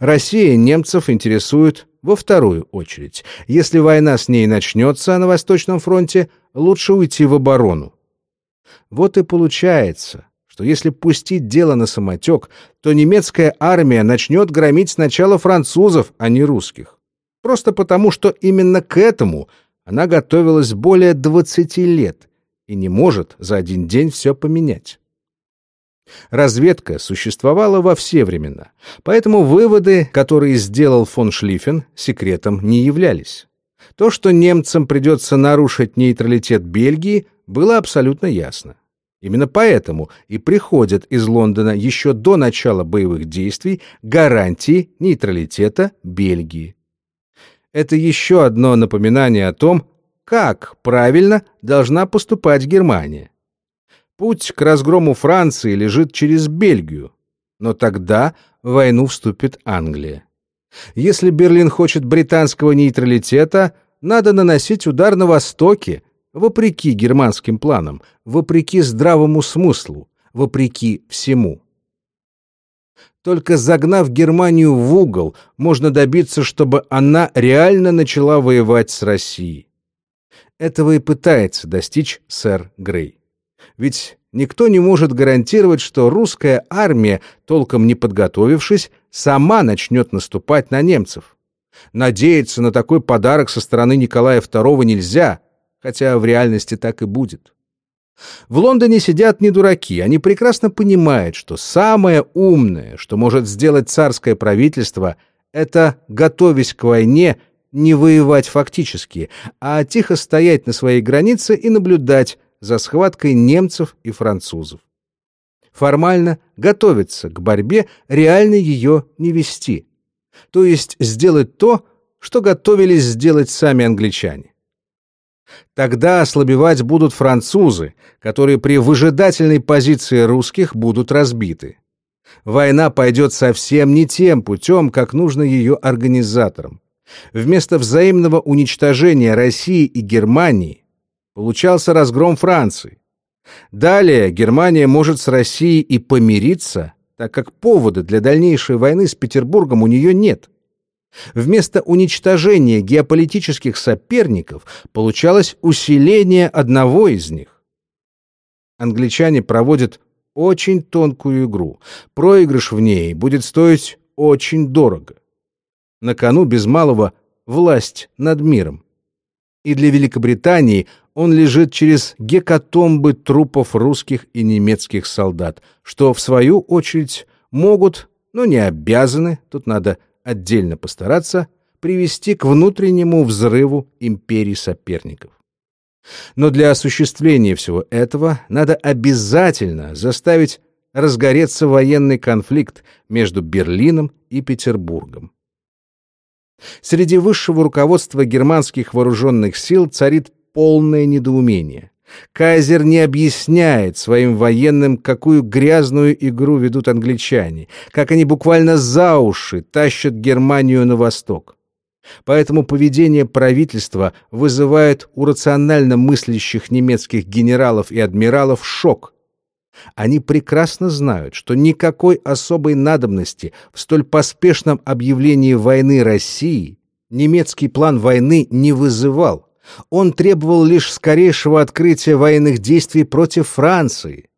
Россия немцев интересует во вторую очередь. Если война с ней начнется на Восточном фронте, лучше уйти в оборону. Вот и получается, что если пустить дело на самотек, то немецкая армия начнет громить сначала французов, а не русских. Просто потому, что именно к этому она готовилась более 20 лет и не может за один день все поменять. Разведка существовала во все времена, поэтому выводы, которые сделал фон Шлиффен, секретом не являлись. То, что немцам придется нарушить нейтралитет Бельгии, было абсолютно ясно. Именно поэтому и приходят из Лондона еще до начала боевых действий гарантии нейтралитета Бельгии. Это еще одно напоминание о том, как правильно должна поступать Германия. Путь к разгрому Франции лежит через Бельгию, но тогда в войну вступит Англия. Если Берлин хочет британского нейтралитета, надо наносить удар на Востоке, вопреки германским планам, вопреки здравому смыслу, вопреки всему. Только загнав Германию в угол, можно добиться, чтобы она реально начала воевать с Россией. Этого и пытается достичь сэр Грей. Ведь никто не может гарантировать, что русская армия, толком не подготовившись, сама начнет наступать на немцев. Надеяться на такой подарок со стороны Николая II нельзя, хотя в реальности так и будет. В Лондоне сидят не дураки, они прекрасно понимают, что самое умное, что может сделать царское правительство, это, готовясь к войне, не воевать фактически, а тихо стоять на своей границе и наблюдать за схваткой немцев и французов. Формально готовиться к борьбе, реально ее не вести. То есть сделать то, что готовились сделать сами англичане. Тогда ослабевать будут французы, которые при выжидательной позиции русских будут разбиты. Война пойдет совсем не тем путем, как нужно ее организаторам. Вместо взаимного уничтожения России и Германии получался разгром Франции. Далее Германия может с Россией и помириться, так как повода для дальнейшей войны с Петербургом у нее нет. Вместо уничтожения геополитических соперников получалось усиление одного из них. Англичане проводят очень тонкую игру. Проигрыш в ней будет стоить очень дорого. На кону без малого власть над миром. И для Великобритании он лежит через гекатомбы трупов русских и немецких солдат, что, в свою очередь, могут, но не обязаны, тут надо отдельно постараться привести к внутреннему взрыву империй соперников. Но для осуществления всего этого надо обязательно заставить разгореться военный конфликт между Берлином и Петербургом. Среди высшего руководства германских вооруженных сил царит полное недоумение. Кайзер не объясняет своим военным, какую грязную игру ведут англичане, как они буквально за уши тащат Германию на восток. Поэтому поведение правительства вызывает у рационально мыслящих немецких генералов и адмиралов шок. Они прекрасно знают, что никакой особой надобности в столь поспешном объявлении войны России немецкий план войны не вызывал. Он требовал лишь скорейшего открытия военных действий против Франции.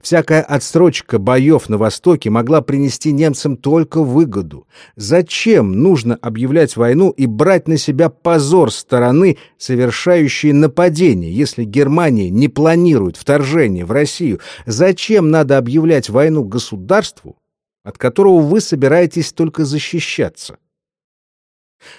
Всякая отсрочка боев на Востоке могла принести немцам только выгоду. Зачем нужно объявлять войну и брать на себя позор стороны, совершающей нападение, если Германия не планирует вторжение в Россию? Зачем надо объявлять войну государству, от которого вы собираетесь только защищаться?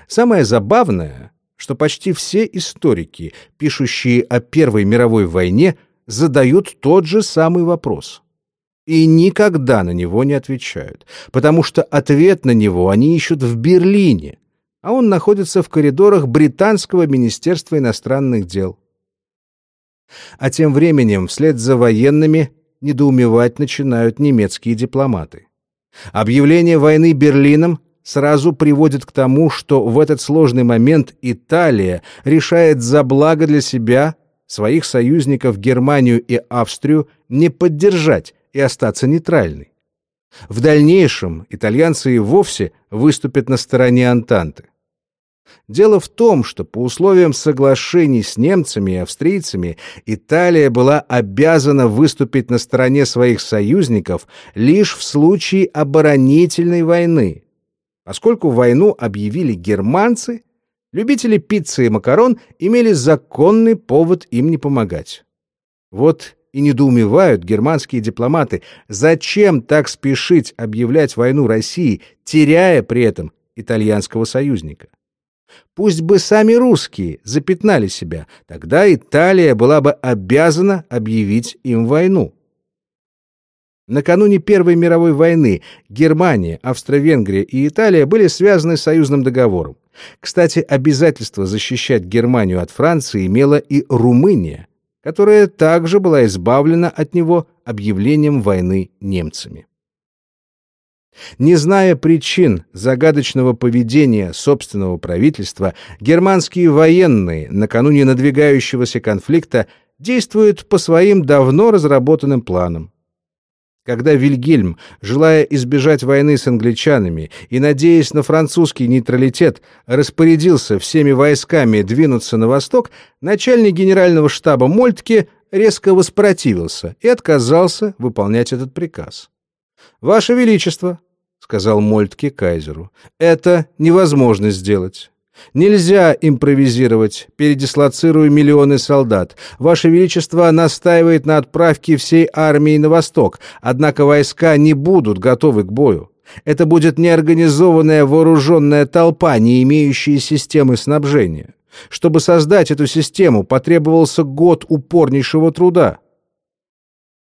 Самое забавное, что почти все историки, пишущие о Первой мировой войне, задают тот же самый вопрос. И никогда на него не отвечают, потому что ответ на него они ищут в Берлине, а он находится в коридорах Британского министерства иностранных дел. А тем временем вслед за военными недоумевать начинают немецкие дипломаты. Объявление войны Берлином сразу приводит к тому, что в этот сложный момент Италия решает за благо для себя своих союзников Германию и Австрию не поддержать и остаться нейтральной. В дальнейшем итальянцы и вовсе выступят на стороне Антанты. Дело в том, что по условиям соглашений с немцами и австрийцами Италия была обязана выступить на стороне своих союзников лишь в случае оборонительной войны. Поскольку войну объявили германцы, Любители пиццы и макарон имели законный повод им не помогать. Вот и недоумевают германские дипломаты, зачем так спешить объявлять войну России, теряя при этом итальянского союзника. Пусть бы сами русские запятнали себя, тогда Италия была бы обязана объявить им войну. Накануне Первой мировой войны Германия, Австро-Венгрия и Италия были связаны союзным договором. Кстати, обязательство защищать Германию от Франции имела и Румыния, которая также была избавлена от него объявлением войны немцами. Не зная причин загадочного поведения собственного правительства, германские военные накануне надвигающегося конфликта действуют по своим давно разработанным планам. Когда Вильгельм, желая избежать войны с англичанами и надеясь на французский нейтралитет, распорядился всеми войсками двинуться на восток, начальник генерального штаба Мольтке резко воспротивился и отказался выполнять этот приказ. «Ваше Величество», — сказал Мольтке кайзеру, — «это невозможно сделать. Нельзя импровизировать, передислоцируя миллионы солдат. Ваше Величество настаивает на отправке всей армии на восток, однако войска не будут готовы к бою. Это будет неорганизованная вооруженная толпа, не имеющая системы снабжения. Чтобы создать эту систему, потребовался год упорнейшего труда.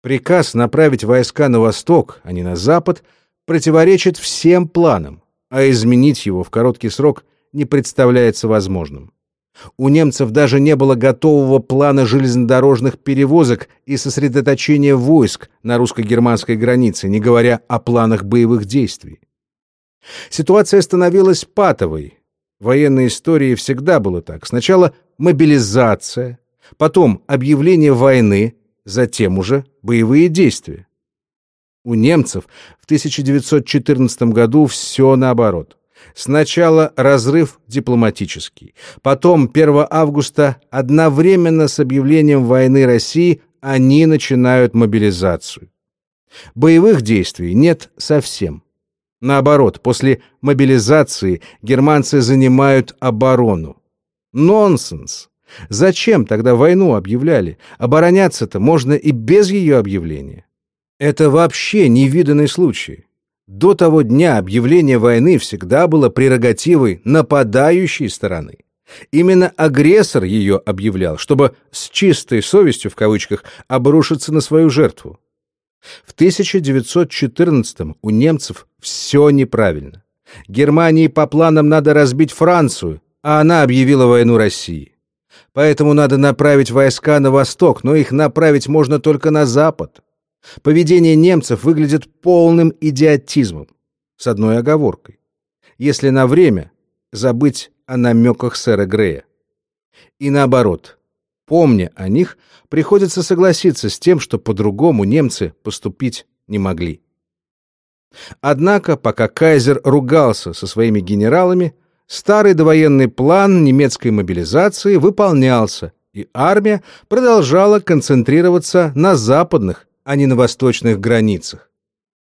Приказ направить войска на восток, а не на запад, противоречит всем планам, а изменить его в короткий срок не представляется возможным. У немцев даже не было готового плана железнодорожных перевозок и сосредоточения войск на русско-германской границе, не говоря о планах боевых действий. Ситуация становилась патовой. В военной истории всегда было так. Сначала мобилизация, потом объявление войны, затем уже боевые действия. У немцев в 1914 году все наоборот. Сначала разрыв дипломатический, потом 1 августа одновременно с объявлением войны России они начинают мобилизацию. Боевых действий нет совсем. Наоборот, после мобилизации германцы занимают оборону. Нонсенс! Зачем тогда войну объявляли? Обороняться-то можно и без ее объявления. Это вообще невиданный случай. До того дня объявление войны всегда было прерогативой нападающей стороны. Именно агрессор ее объявлял, чтобы с чистой совестью, в кавычках, обрушиться на свою жертву. В 1914 у немцев все неправильно. Германии по планам надо разбить Францию, а она объявила войну России. Поэтому надо направить войска на восток, но их направить можно только на запад. Поведение немцев выглядит полным идиотизмом, с одной оговоркой. Если на время забыть о намеках сэра Грея. И наоборот, помня о них, приходится согласиться с тем, что по-другому немцы поступить не могли. Однако, пока кайзер ругался со своими генералами, старый довоенный план немецкой мобилизации выполнялся, и армия продолжала концентрироваться на западных, а не на восточных границах.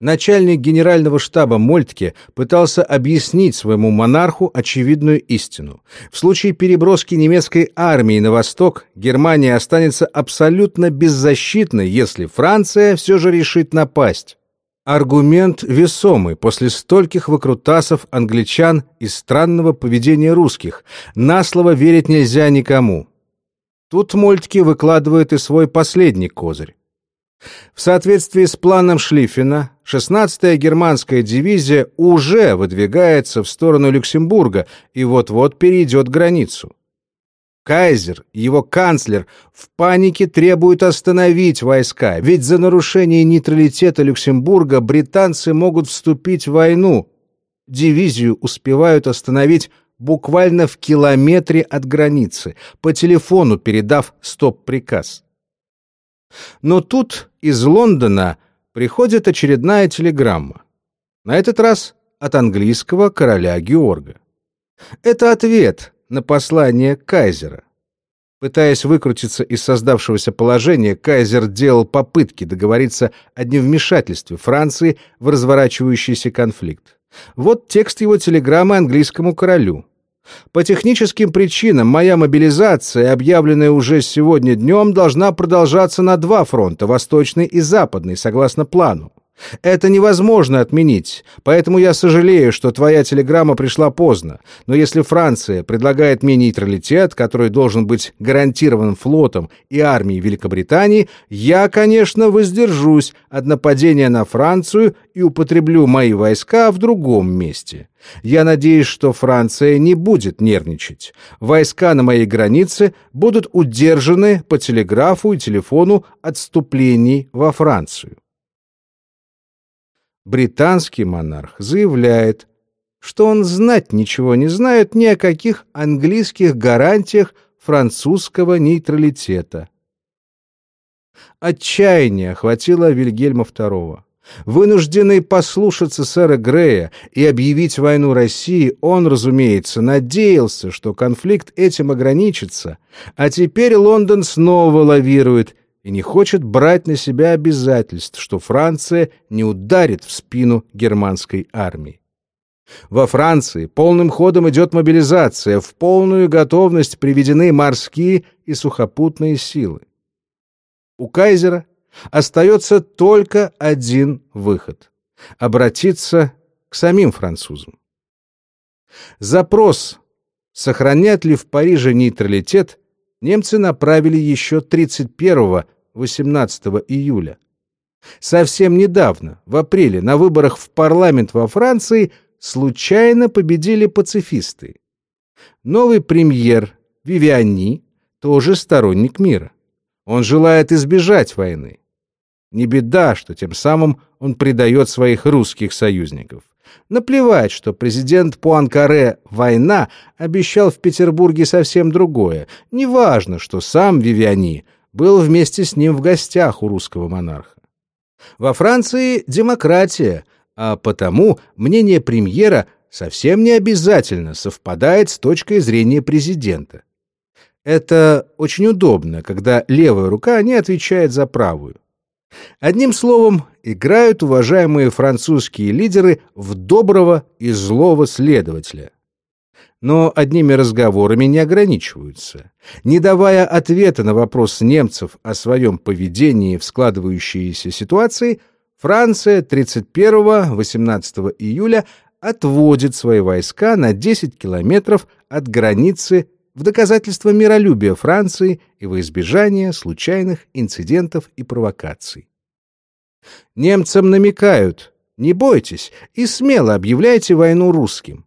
Начальник генерального штаба Мольтке пытался объяснить своему монарху очевидную истину. В случае переброски немецкой армии на восток Германия останется абсолютно беззащитной, если Франция все же решит напасть. Аргумент весомый после стольких выкрутасов англичан и странного поведения русских. На слово верить нельзя никому. Тут Мольтке выкладывает и свой последний козырь. В соответствии с планом Шлиффена, 16-я германская дивизия уже выдвигается в сторону Люксембурга и вот-вот перейдет границу. Кайзер его канцлер в панике требуют остановить войска, ведь за нарушение нейтралитета Люксембурга британцы могут вступить в войну. Дивизию успевают остановить буквально в километре от границы, по телефону передав стоп-приказ. Но тут из Лондона приходит очередная телеграмма. На этот раз от английского короля Георга. Это ответ на послание кайзера. Пытаясь выкрутиться из создавшегося положения, кайзер делал попытки договориться о невмешательстве Франции в разворачивающийся конфликт. Вот текст его телеграммы английскому королю. По техническим причинам моя мобилизация, объявленная уже сегодня днем, должна продолжаться на два фронта, восточный и западный, согласно плану. Это невозможно отменить, поэтому я сожалею, что твоя телеграмма пришла поздно. Но если Франция предлагает мне нейтралитет, который должен быть гарантирован флотом и армией Великобритании, я, конечно, воздержусь от нападения на Францию и употреблю мои войска в другом месте. Я надеюсь, что Франция не будет нервничать. Войска на моей границе будут удержаны по телеграфу и телефону отступлений во Францию британский монарх заявляет, что он знать ничего не знает ни о каких английских гарантиях французского нейтралитета. Отчаяние охватило Вильгельма II. Вынужденный послушаться сэра Грея и объявить войну России, он, разумеется, надеялся, что конфликт этим ограничится, а теперь Лондон снова лавирует и не хочет брать на себя обязательств, что Франция не ударит в спину германской армии. Во Франции полным ходом идет мобилизация, в полную готовность приведены морские и сухопутные силы. У кайзера остается только один выход — обратиться к самим французам. Запрос, сохранят ли в Париже нейтралитет, немцы направили еще 31 18 июля. Совсем недавно, в апреле, на выборах в парламент во Франции случайно победили пацифисты. Новый премьер Вивиани тоже сторонник мира. Он желает избежать войны. Не беда, что тем самым он предает своих русских союзников. Наплевать, что президент Пуанкаре «Война» обещал в Петербурге совсем другое. Неважно, что сам Вивиани – был вместе с ним в гостях у русского монарха. Во Франции демократия, а потому мнение премьера совсем не обязательно совпадает с точкой зрения президента. Это очень удобно, когда левая рука не отвечает за правую. Одним словом, играют уважаемые французские лидеры в доброго и злого следователя но одними разговорами не ограничиваются. Не давая ответа на вопрос немцев о своем поведении в складывающейся ситуации, Франция 31-18 июля отводит свои войска на 10 километров от границы в доказательство миролюбия Франции и во избежание случайных инцидентов и провокаций. Немцам намекают, не бойтесь и смело объявляйте войну русским.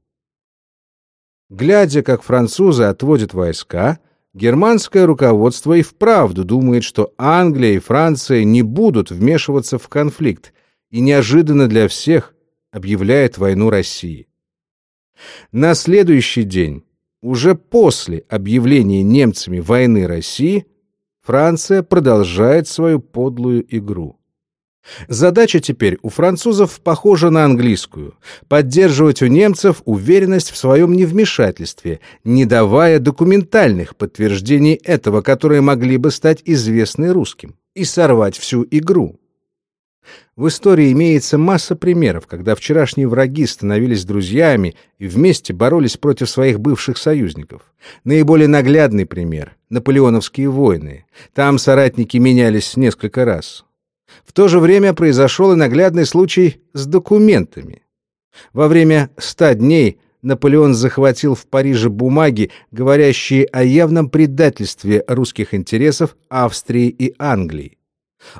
Глядя, как французы отводят войска, германское руководство и вправду думает, что Англия и Франция не будут вмешиваться в конфликт, и неожиданно для всех объявляет войну России. На следующий день, уже после объявления немцами войны России, Франция продолжает свою подлую игру. Задача теперь у французов похожа на английскую – поддерживать у немцев уверенность в своем невмешательстве, не давая документальных подтверждений этого, которые могли бы стать известны русским, и сорвать всю игру. В истории имеется масса примеров, когда вчерашние враги становились друзьями и вместе боролись против своих бывших союзников. Наиболее наглядный пример – Наполеоновские войны. Там соратники менялись несколько раз. В то же время произошел и наглядный случай с документами. Во время ста дней Наполеон захватил в Париже бумаги, говорящие о явном предательстве русских интересов Австрии и Англии.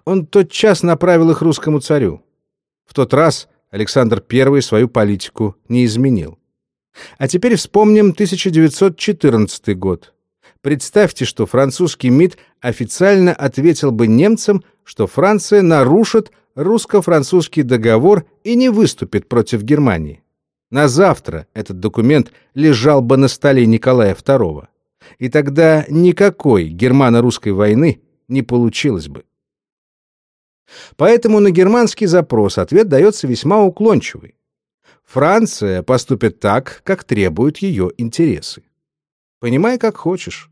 Он тотчас направил их русскому царю. В тот раз Александр I свою политику не изменил. А теперь вспомним 1914 год. Представьте, что французский МИД официально ответил бы немцам, что Франция нарушит русско-французский договор и не выступит против Германии. На завтра этот документ лежал бы на столе Николая II. И тогда никакой германо-русской войны не получилось бы. Поэтому на германский запрос ответ дается весьма уклончивый. Франция поступит так, как требуют ее интересы. Понимай, как хочешь.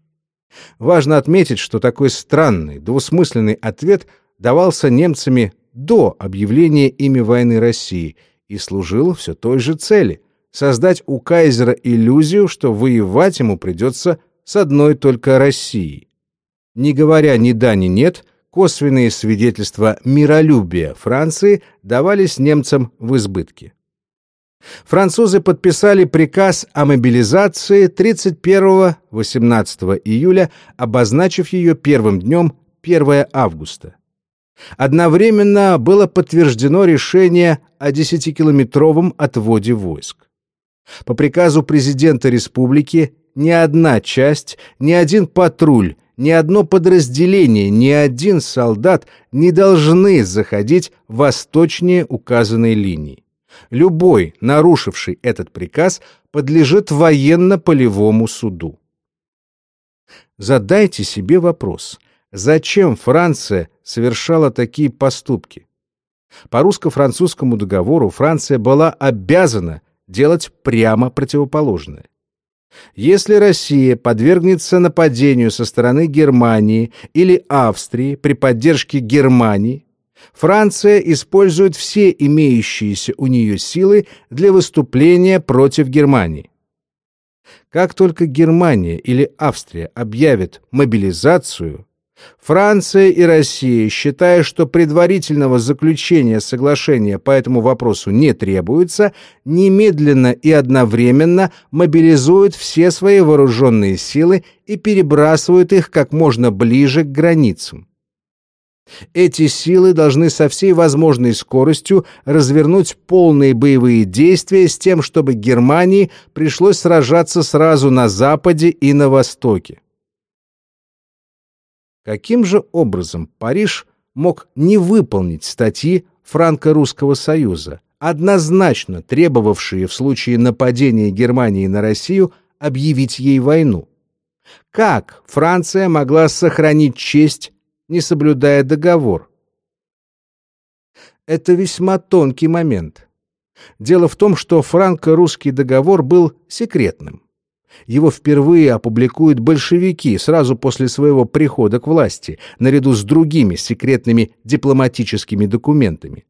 Важно отметить, что такой странный, двусмысленный ответ давался немцами до объявления ими войны России и служил все той же цели — создать у кайзера иллюзию, что воевать ему придется с одной только Россией. Не говоря ни да, ни нет, косвенные свидетельства миролюбия Франции давались немцам в избытке. Французы подписали приказ о мобилизации 31-18 июля, обозначив ее первым днем 1 августа. Одновременно было подтверждено решение о 10-километровом отводе войск. По приказу президента республики ни одна часть, ни один патруль, ни одно подразделение, ни один солдат не должны заходить восточнее указанной линии. Любой, нарушивший этот приказ, подлежит военно-полевому суду. Задайте себе вопрос, зачем Франция совершала такие поступки? По русско-французскому договору Франция была обязана делать прямо противоположное. Если Россия подвергнется нападению со стороны Германии или Австрии при поддержке Германии, Франция использует все имеющиеся у нее силы для выступления против Германии. Как только Германия или Австрия объявят мобилизацию, Франция и Россия, считая, что предварительного заключения соглашения по этому вопросу не требуется, немедленно и одновременно мобилизуют все свои вооруженные силы и перебрасывают их как можно ближе к границам. Эти силы должны со всей возможной скоростью развернуть полные боевые действия с тем, чтобы Германии пришлось сражаться сразу на Западе и на Востоке. Каким же образом Париж мог не выполнить статьи Франко-Русского Союза, однозначно требовавшие в случае нападения Германии на Россию объявить ей войну? Как Франция могла сохранить честь, не соблюдая договор? Это весьма тонкий момент. Дело в том, что франко-русский договор был секретным. Его впервые опубликуют большевики сразу после своего прихода к власти, наряду с другими секретными дипломатическими документами.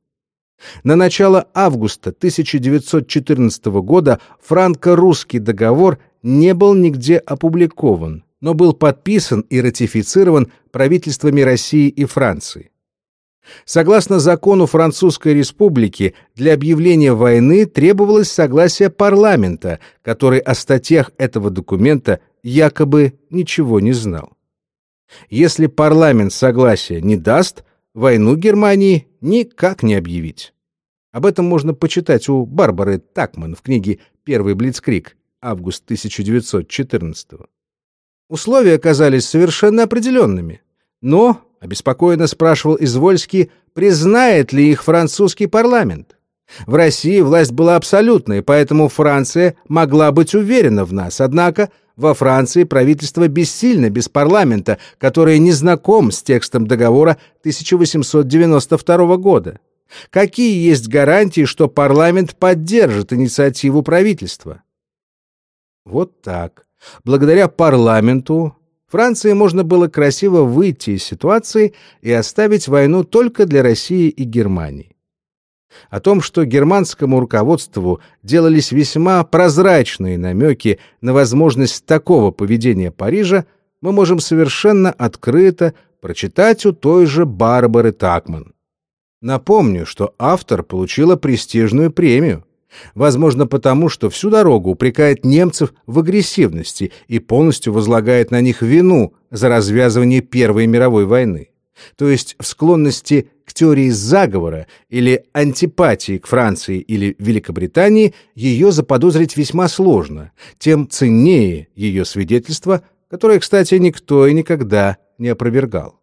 На начало августа 1914 года франко-русский договор не был нигде опубликован, но был подписан и ратифицирован правительствами России и Франции. Согласно закону Французской Республики, для объявления войны требовалось согласие парламента, который о статьях этого документа якобы ничего не знал. Если парламент согласия не даст, войну Германии никак не объявить. Об этом можно почитать у Барбары Такман в книге «Первый Блицкрик» август 1914 -го. Условия оказались совершенно определенными. Но, обеспокоенно спрашивал Извольский, признает ли их французский парламент. В России власть была абсолютной, поэтому Франция могла быть уверена в нас. Однако во Франции правительство бессильно без парламента, который не знаком с текстом договора 1892 года. Какие есть гарантии, что парламент поддержит инициативу правительства? Вот так. Благодаря парламенту Франции можно было красиво выйти из ситуации и оставить войну только для России и Германии. О том, что германскому руководству делались весьма прозрачные намеки на возможность такого поведения Парижа, мы можем совершенно открыто прочитать у той же Барбары Такман. Напомню, что автор получила престижную премию. Возможно, потому, что всю дорогу упрекает немцев в агрессивности и полностью возлагает на них вину за развязывание Первой мировой войны. То есть в склонности к теории заговора или антипатии к Франции или Великобритании ее заподозрить весьма сложно, тем ценнее ее свидетельство, которое, кстати, никто и никогда не опровергал.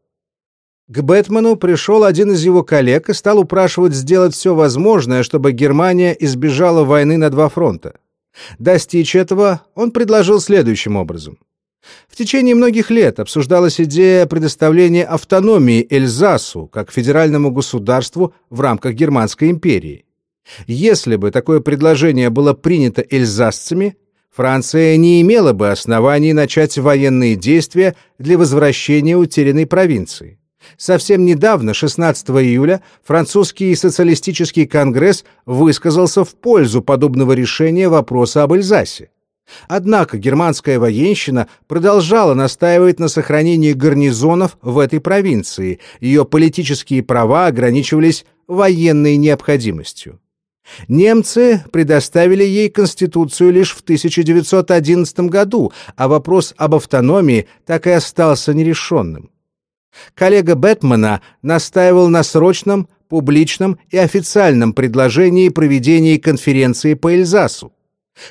К Бэтмену пришел один из его коллег и стал упрашивать сделать все возможное, чтобы Германия избежала войны на два фронта. Достичь этого он предложил следующим образом. В течение многих лет обсуждалась идея предоставления автономии Эльзасу как федеральному государству в рамках Германской империи. Если бы такое предложение было принято эльзасцами, Франция не имела бы оснований начать военные действия для возвращения утерянной провинции. Совсем недавно, 16 июля, французский социалистический конгресс высказался в пользу подобного решения вопроса об Эльзасе. Однако германская военщина продолжала настаивать на сохранении гарнизонов в этой провинции, ее политические права ограничивались военной необходимостью. Немцы предоставили ей конституцию лишь в 1911 году, а вопрос об автономии так и остался нерешенным. Коллега Бэтмена настаивал на срочном, публичном и официальном предложении проведения конференции по Эльзасу.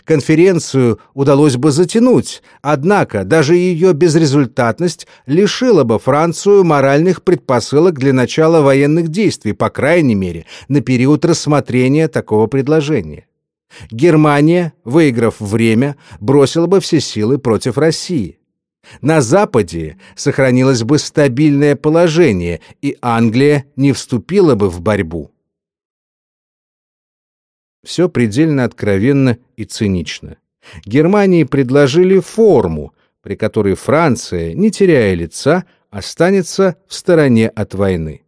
Конференцию удалось бы затянуть, однако даже ее безрезультатность лишила бы Францию моральных предпосылок для начала военных действий, по крайней мере, на период рассмотрения такого предложения. Германия, выиграв время, бросила бы все силы против России. На Западе сохранилось бы стабильное положение, и Англия не вступила бы в борьбу. Все предельно откровенно и цинично. Германии предложили форму, при которой Франция, не теряя лица, останется в стороне от войны.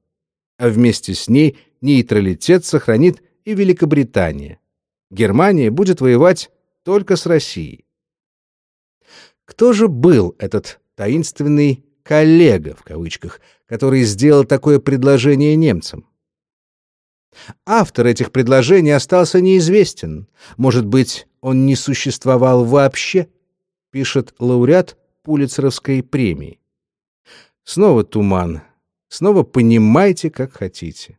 А вместе с ней нейтралитет сохранит и Великобритания. Германия будет воевать только с Россией. Кто же был этот таинственный «коллега» в кавычках, который сделал такое предложение немцам? Автор этих предложений остался неизвестен. Может быть, он не существовал вообще, пишет лауреат Пулицеровской премии. Снова туман. Снова понимайте, как хотите.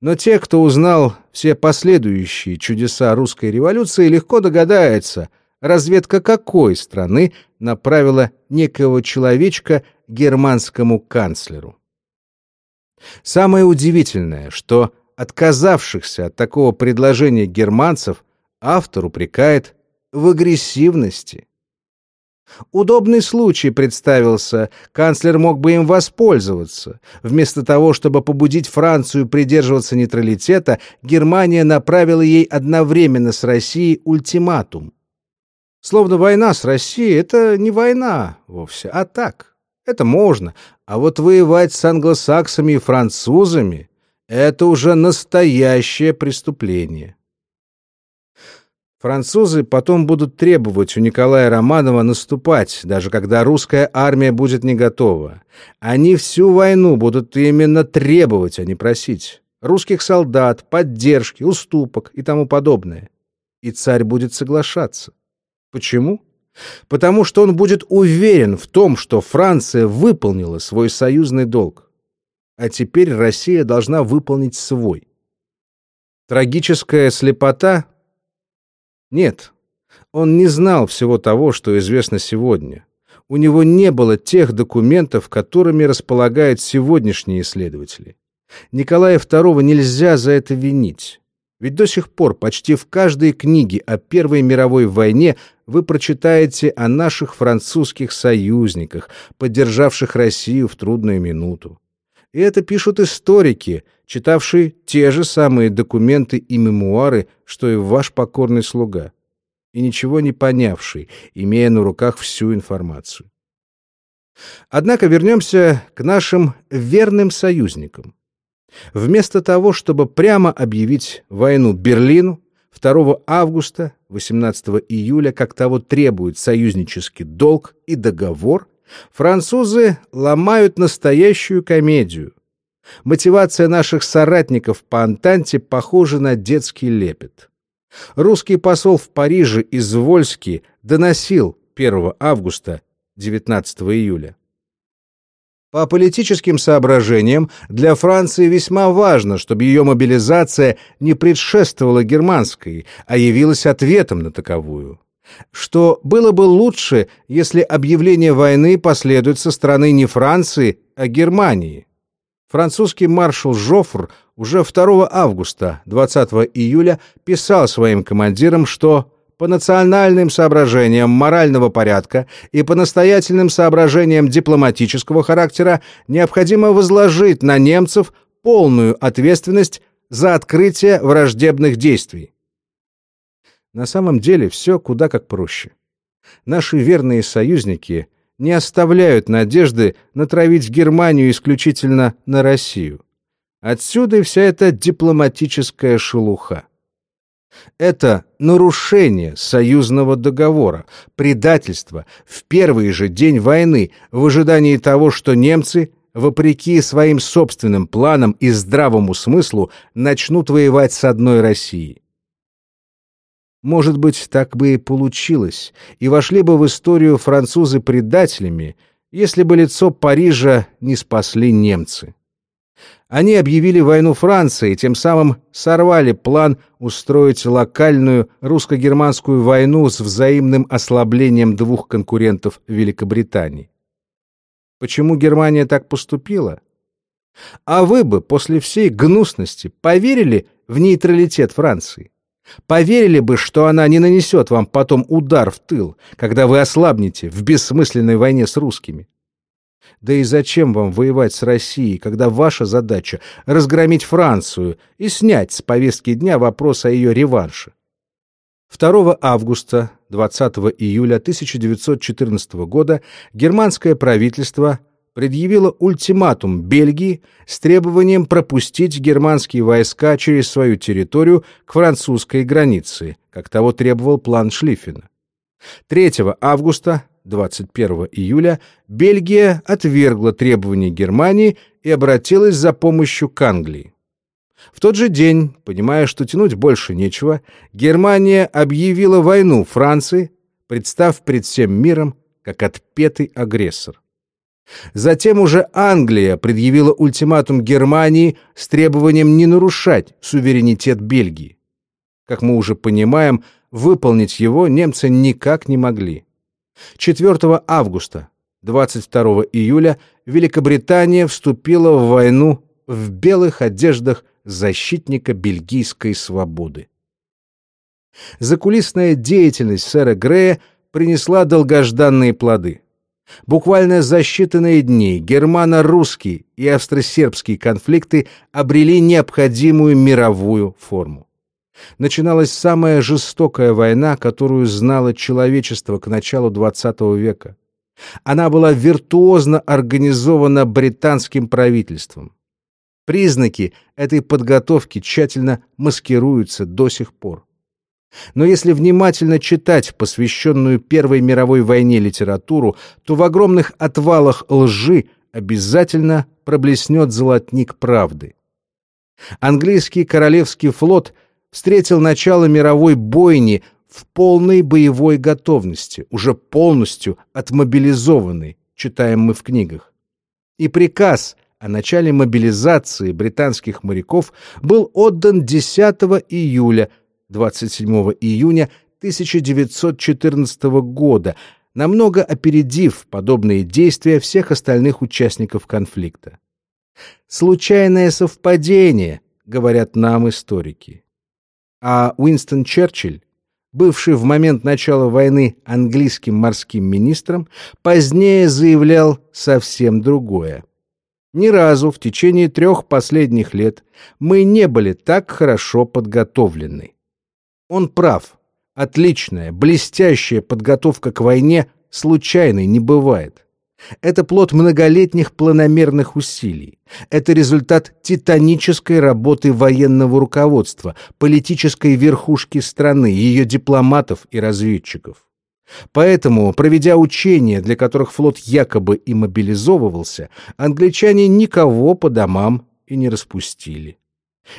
Но те, кто узнал все последующие чудеса русской революции, легко догадаются — разведка какой страны направила некого человечка германскому канцлеру. Самое удивительное, что отказавшихся от такого предложения германцев автор упрекает в агрессивности. Удобный случай представился, канцлер мог бы им воспользоваться. Вместо того, чтобы побудить Францию придерживаться нейтралитета, Германия направила ей одновременно с Россией ультиматум. Словно война с Россией — это не война вовсе, а так. Это можно. А вот воевать с англосаксами и французами — это уже настоящее преступление. Французы потом будут требовать у Николая Романова наступать, даже когда русская армия будет не готова. Они всю войну будут именно требовать, а не просить. Русских солдат, поддержки, уступок и тому подобное. И царь будет соглашаться. Почему? потому что он будет уверен в том, что Франция выполнила свой союзный долг. А теперь Россия должна выполнить свой. Трагическая слепота? Нет, он не знал всего того, что известно сегодня. У него не было тех документов, которыми располагают сегодняшние исследователи. Николая II нельзя за это винить. Ведь до сих пор почти в каждой книге о Первой мировой войне вы прочитаете о наших французских союзниках, поддержавших Россию в трудную минуту. И это пишут историки, читавшие те же самые документы и мемуары, что и ваш покорный слуга, и ничего не понявший, имея на руках всю информацию. Однако вернемся к нашим верным союзникам. Вместо того, чтобы прямо объявить войну Берлину 2 августа, 18 июля, как того требует союзнический долг и договор, французы ломают настоящую комедию. Мотивация наших соратников по Антанте похожа на детский лепет. Русский посол в Париже Извольский доносил 1 августа 19 июля. По политическим соображениям для Франции весьма важно, чтобы ее мобилизация не предшествовала германской, а явилась ответом на таковую. Что было бы лучше, если объявление войны последует со стороны не Франции, а Германии. Французский маршал Жофр уже 2 августа 20 июля писал своим командирам, что по национальным соображениям морального порядка и по настоятельным соображениям дипломатического характера необходимо возложить на немцев полную ответственность за открытие враждебных действий. На самом деле все куда как проще. Наши верные союзники не оставляют надежды натравить Германию исключительно на Россию. Отсюда и вся эта дипломатическая шелуха. Это нарушение союзного договора, предательство в первый же день войны в ожидании того, что немцы, вопреки своим собственным планам и здравому смыслу, начнут воевать с одной Россией. Может быть, так бы и получилось, и вошли бы в историю французы предателями, если бы лицо Парижа не спасли немцы. Они объявили войну Франции, тем самым сорвали план устроить локальную русско-германскую войну с взаимным ослаблением двух конкурентов Великобритании. Почему Германия так поступила? А вы бы после всей гнусности поверили в нейтралитет Франции? Поверили бы, что она не нанесет вам потом удар в тыл, когда вы ослабнете в бессмысленной войне с русскими? Да и зачем вам воевать с Россией, когда ваша задача — разгромить Францию и снять с повестки дня вопрос о ее реванше? 2 августа 20 июля 1914 года германское правительство предъявило ультиматум Бельгии с требованием пропустить германские войска через свою территорию к французской границе, как того требовал план Шлиффена. 3 августа 21 июля Бельгия отвергла требования Германии и обратилась за помощью к Англии. В тот же день, понимая, что тянуть больше нечего, Германия объявила войну Франции, представ пред всем миром как отпетый агрессор. Затем уже Англия предъявила ультиматум Германии с требованием не нарушать суверенитет Бельгии. Как мы уже понимаем, выполнить его немцы никак не могли. 4 августа, 22 июля Великобритания вступила в войну в белых одеждах защитника бельгийской свободы. Закулисная деятельность сэра Грея принесла долгожданные плоды. Буквально за считанные дни германо-русские и австро-сербские конфликты обрели необходимую мировую форму начиналась самая жестокая война, которую знало человечество к началу XX века. Она была виртуозно организована британским правительством. Признаки этой подготовки тщательно маскируются до сих пор. Но если внимательно читать посвященную Первой мировой войне литературу, то в огромных отвалах лжи обязательно проблеснет золотник правды. Английский королевский флот встретил начало мировой бойни в полной боевой готовности, уже полностью отмобилизованный, читаем мы в книгах. И приказ о начале мобилизации британских моряков был отдан 10 июля, 27 июня 1914 года, намного опередив подобные действия всех остальных участников конфликта. Случайное совпадение, говорят нам историки. А Уинстон Черчилль, бывший в момент начала войны английским морским министром, позднее заявлял совсем другое. Ни разу в течение трех последних лет мы не были так хорошо подготовлены. Он прав. Отличная, блестящая подготовка к войне случайной не бывает. Это плод многолетних планомерных усилий. Это результат титанической работы военного руководства, политической верхушки страны, ее дипломатов и разведчиков. Поэтому, проведя учения, для которых флот якобы и мобилизовывался, англичане никого по домам и не распустили.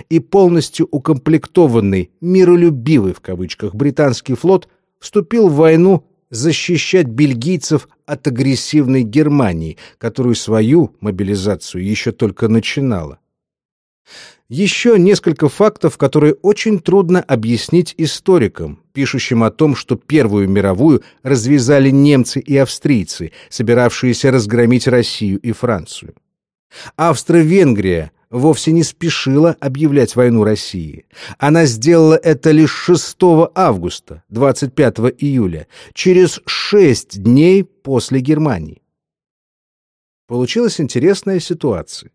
И полностью укомплектованный, миролюбивый в кавычках британский флот вступил в войну защищать бельгийцев от агрессивной Германии, которую свою мобилизацию еще только начинала. Еще несколько фактов, которые очень трудно объяснить историкам, пишущим о том, что Первую мировую развязали немцы и австрийцы, собиравшиеся разгромить Россию и Францию. Австро-Венгрия вовсе не спешила объявлять войну России. Она сделала это лишь 6 августа, 25 июля, через шесть дней после Германии. Получилась интересная ситуация.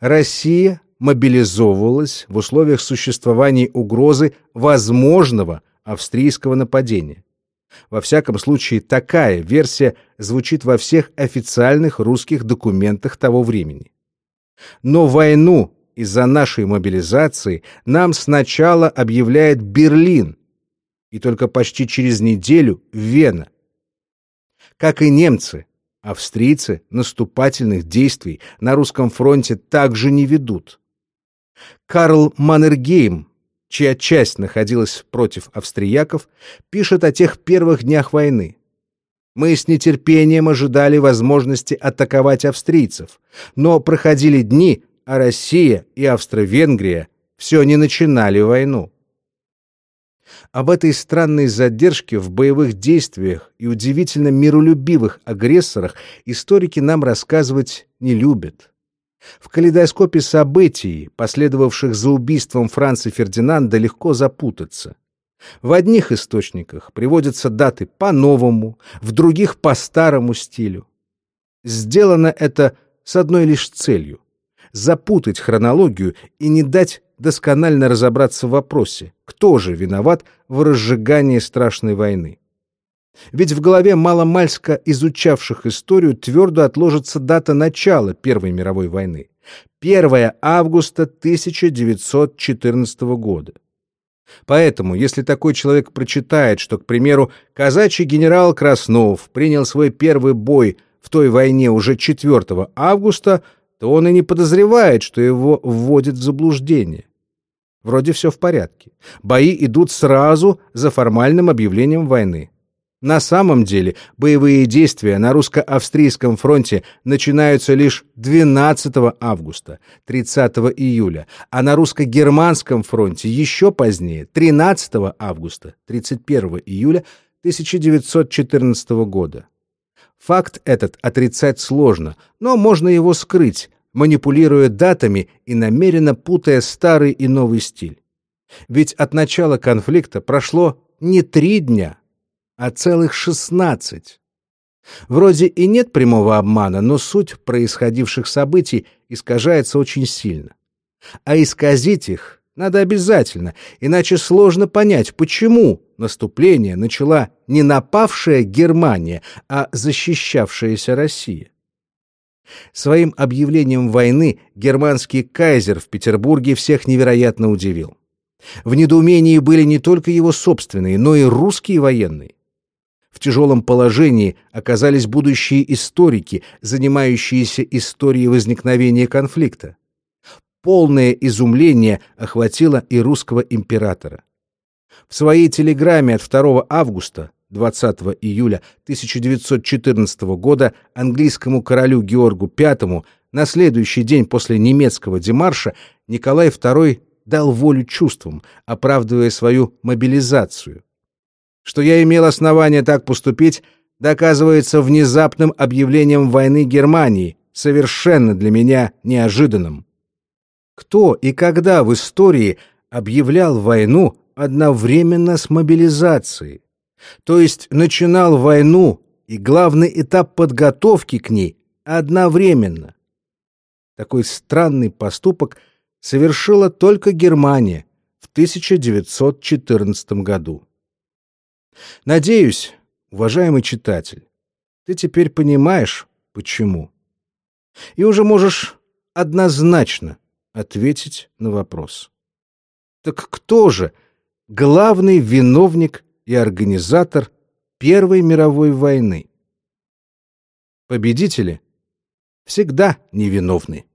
Россия мобилизовывалась в условиях существования угрозы возможного австрийского нападения. Во всяком случае, такая версия звучит во всех официальных русских документах того времени. Но войну из-за нашей мобилизации нам сначала объявляет Берлин, и только почти через неделю Вена. Как и немцы, австрийцы наступательных действий на русском фронте также не ведут. Карл Маннергейм, чья часть находилась против австрияков, пишет о тех первых днях войны. Мы с нетерпением ожидали возможности атаковать австрийцев, но проходили дни, а Россия и Австро-Венгрия все не начинали войну. Об этой странной задержке в боевых действиях и удивительно миролюбивых агрессорах историки нам рассказывать не любят. В калейдоскопе событий, последовавших за убийством Франца Фердинанда, легко запутаться. В одних источниках приводятся даты по-новому, в других по старому стилю. Сделано это с одной лишь целью — запутать хронологию и не дать досконально разобраться в вопросе, кто же виноват в разжигании страшной войны. Ведь в голове маломальско изучавших историю твердо отложится дата начала Первой мировой войны — 1 августа 1914 года. Поэтому, если такой человек прочитает, что, к примеру, казачий генерал Краснов принял свой первый бой в той войне уже 4 августа, то он и не подозревает, что его вводят в заблуждение. Вроде все в порядке. Бои идут сразу за формальным объявлением войны. На самом деле боевые действия на русско-австрийском фронте начинаются лишь 12 августа, 30 июля, а на русско-германском фронте еще позднее, 13 августа, 31 июля 1914 года. Факт этот отрицать сложно, но можно его скрыть, манипулируя датами и намеренно путая старый и новый стиль. Ведь от начала конфликта прошло не три дня, а целых шестнадцать. Вроде и нет прямого обмана, но суть происходивших событий искажается очень сильно. А исказить их надо обязательно, иначе сложно понять, почему наступление начала не напавшая Германия, а защищавшаяся Россия. Своим объявлением войны германский кайзер в Петербурге всех невероятно удивил. В недоумении были не только его собственные, но и русские военные. В тяжелом положении оказались будущие историки, занимающиеся историей возникновения конфликта. Полное изумление охватило и русского императора. В своей телеграмме от 2 августа 20 июля 1914 года английскому королю Георгу V на следующий день после немецкого демарша Николай II дал волю чувствам, оправдывая свою мобилизацию. Что я имел основание так поступить, доказывается внезапным объявлением войны Германии, совершенно для меня неожиданным. Кто и когда в истории объявлял войну одновременно с мобилизацией? То есть начинал войну и главный этап подготовки к ней одновременно. Такой странный поступок совершила только Германия в 1914 году. Надеюсь, уважаемый читатель, ты теперь понимаешь, почему. И уже можешь однозначно ответить на вопрос. Так кто же главный виновник и организатор Первой мировой войны? Победители всегда невиновны.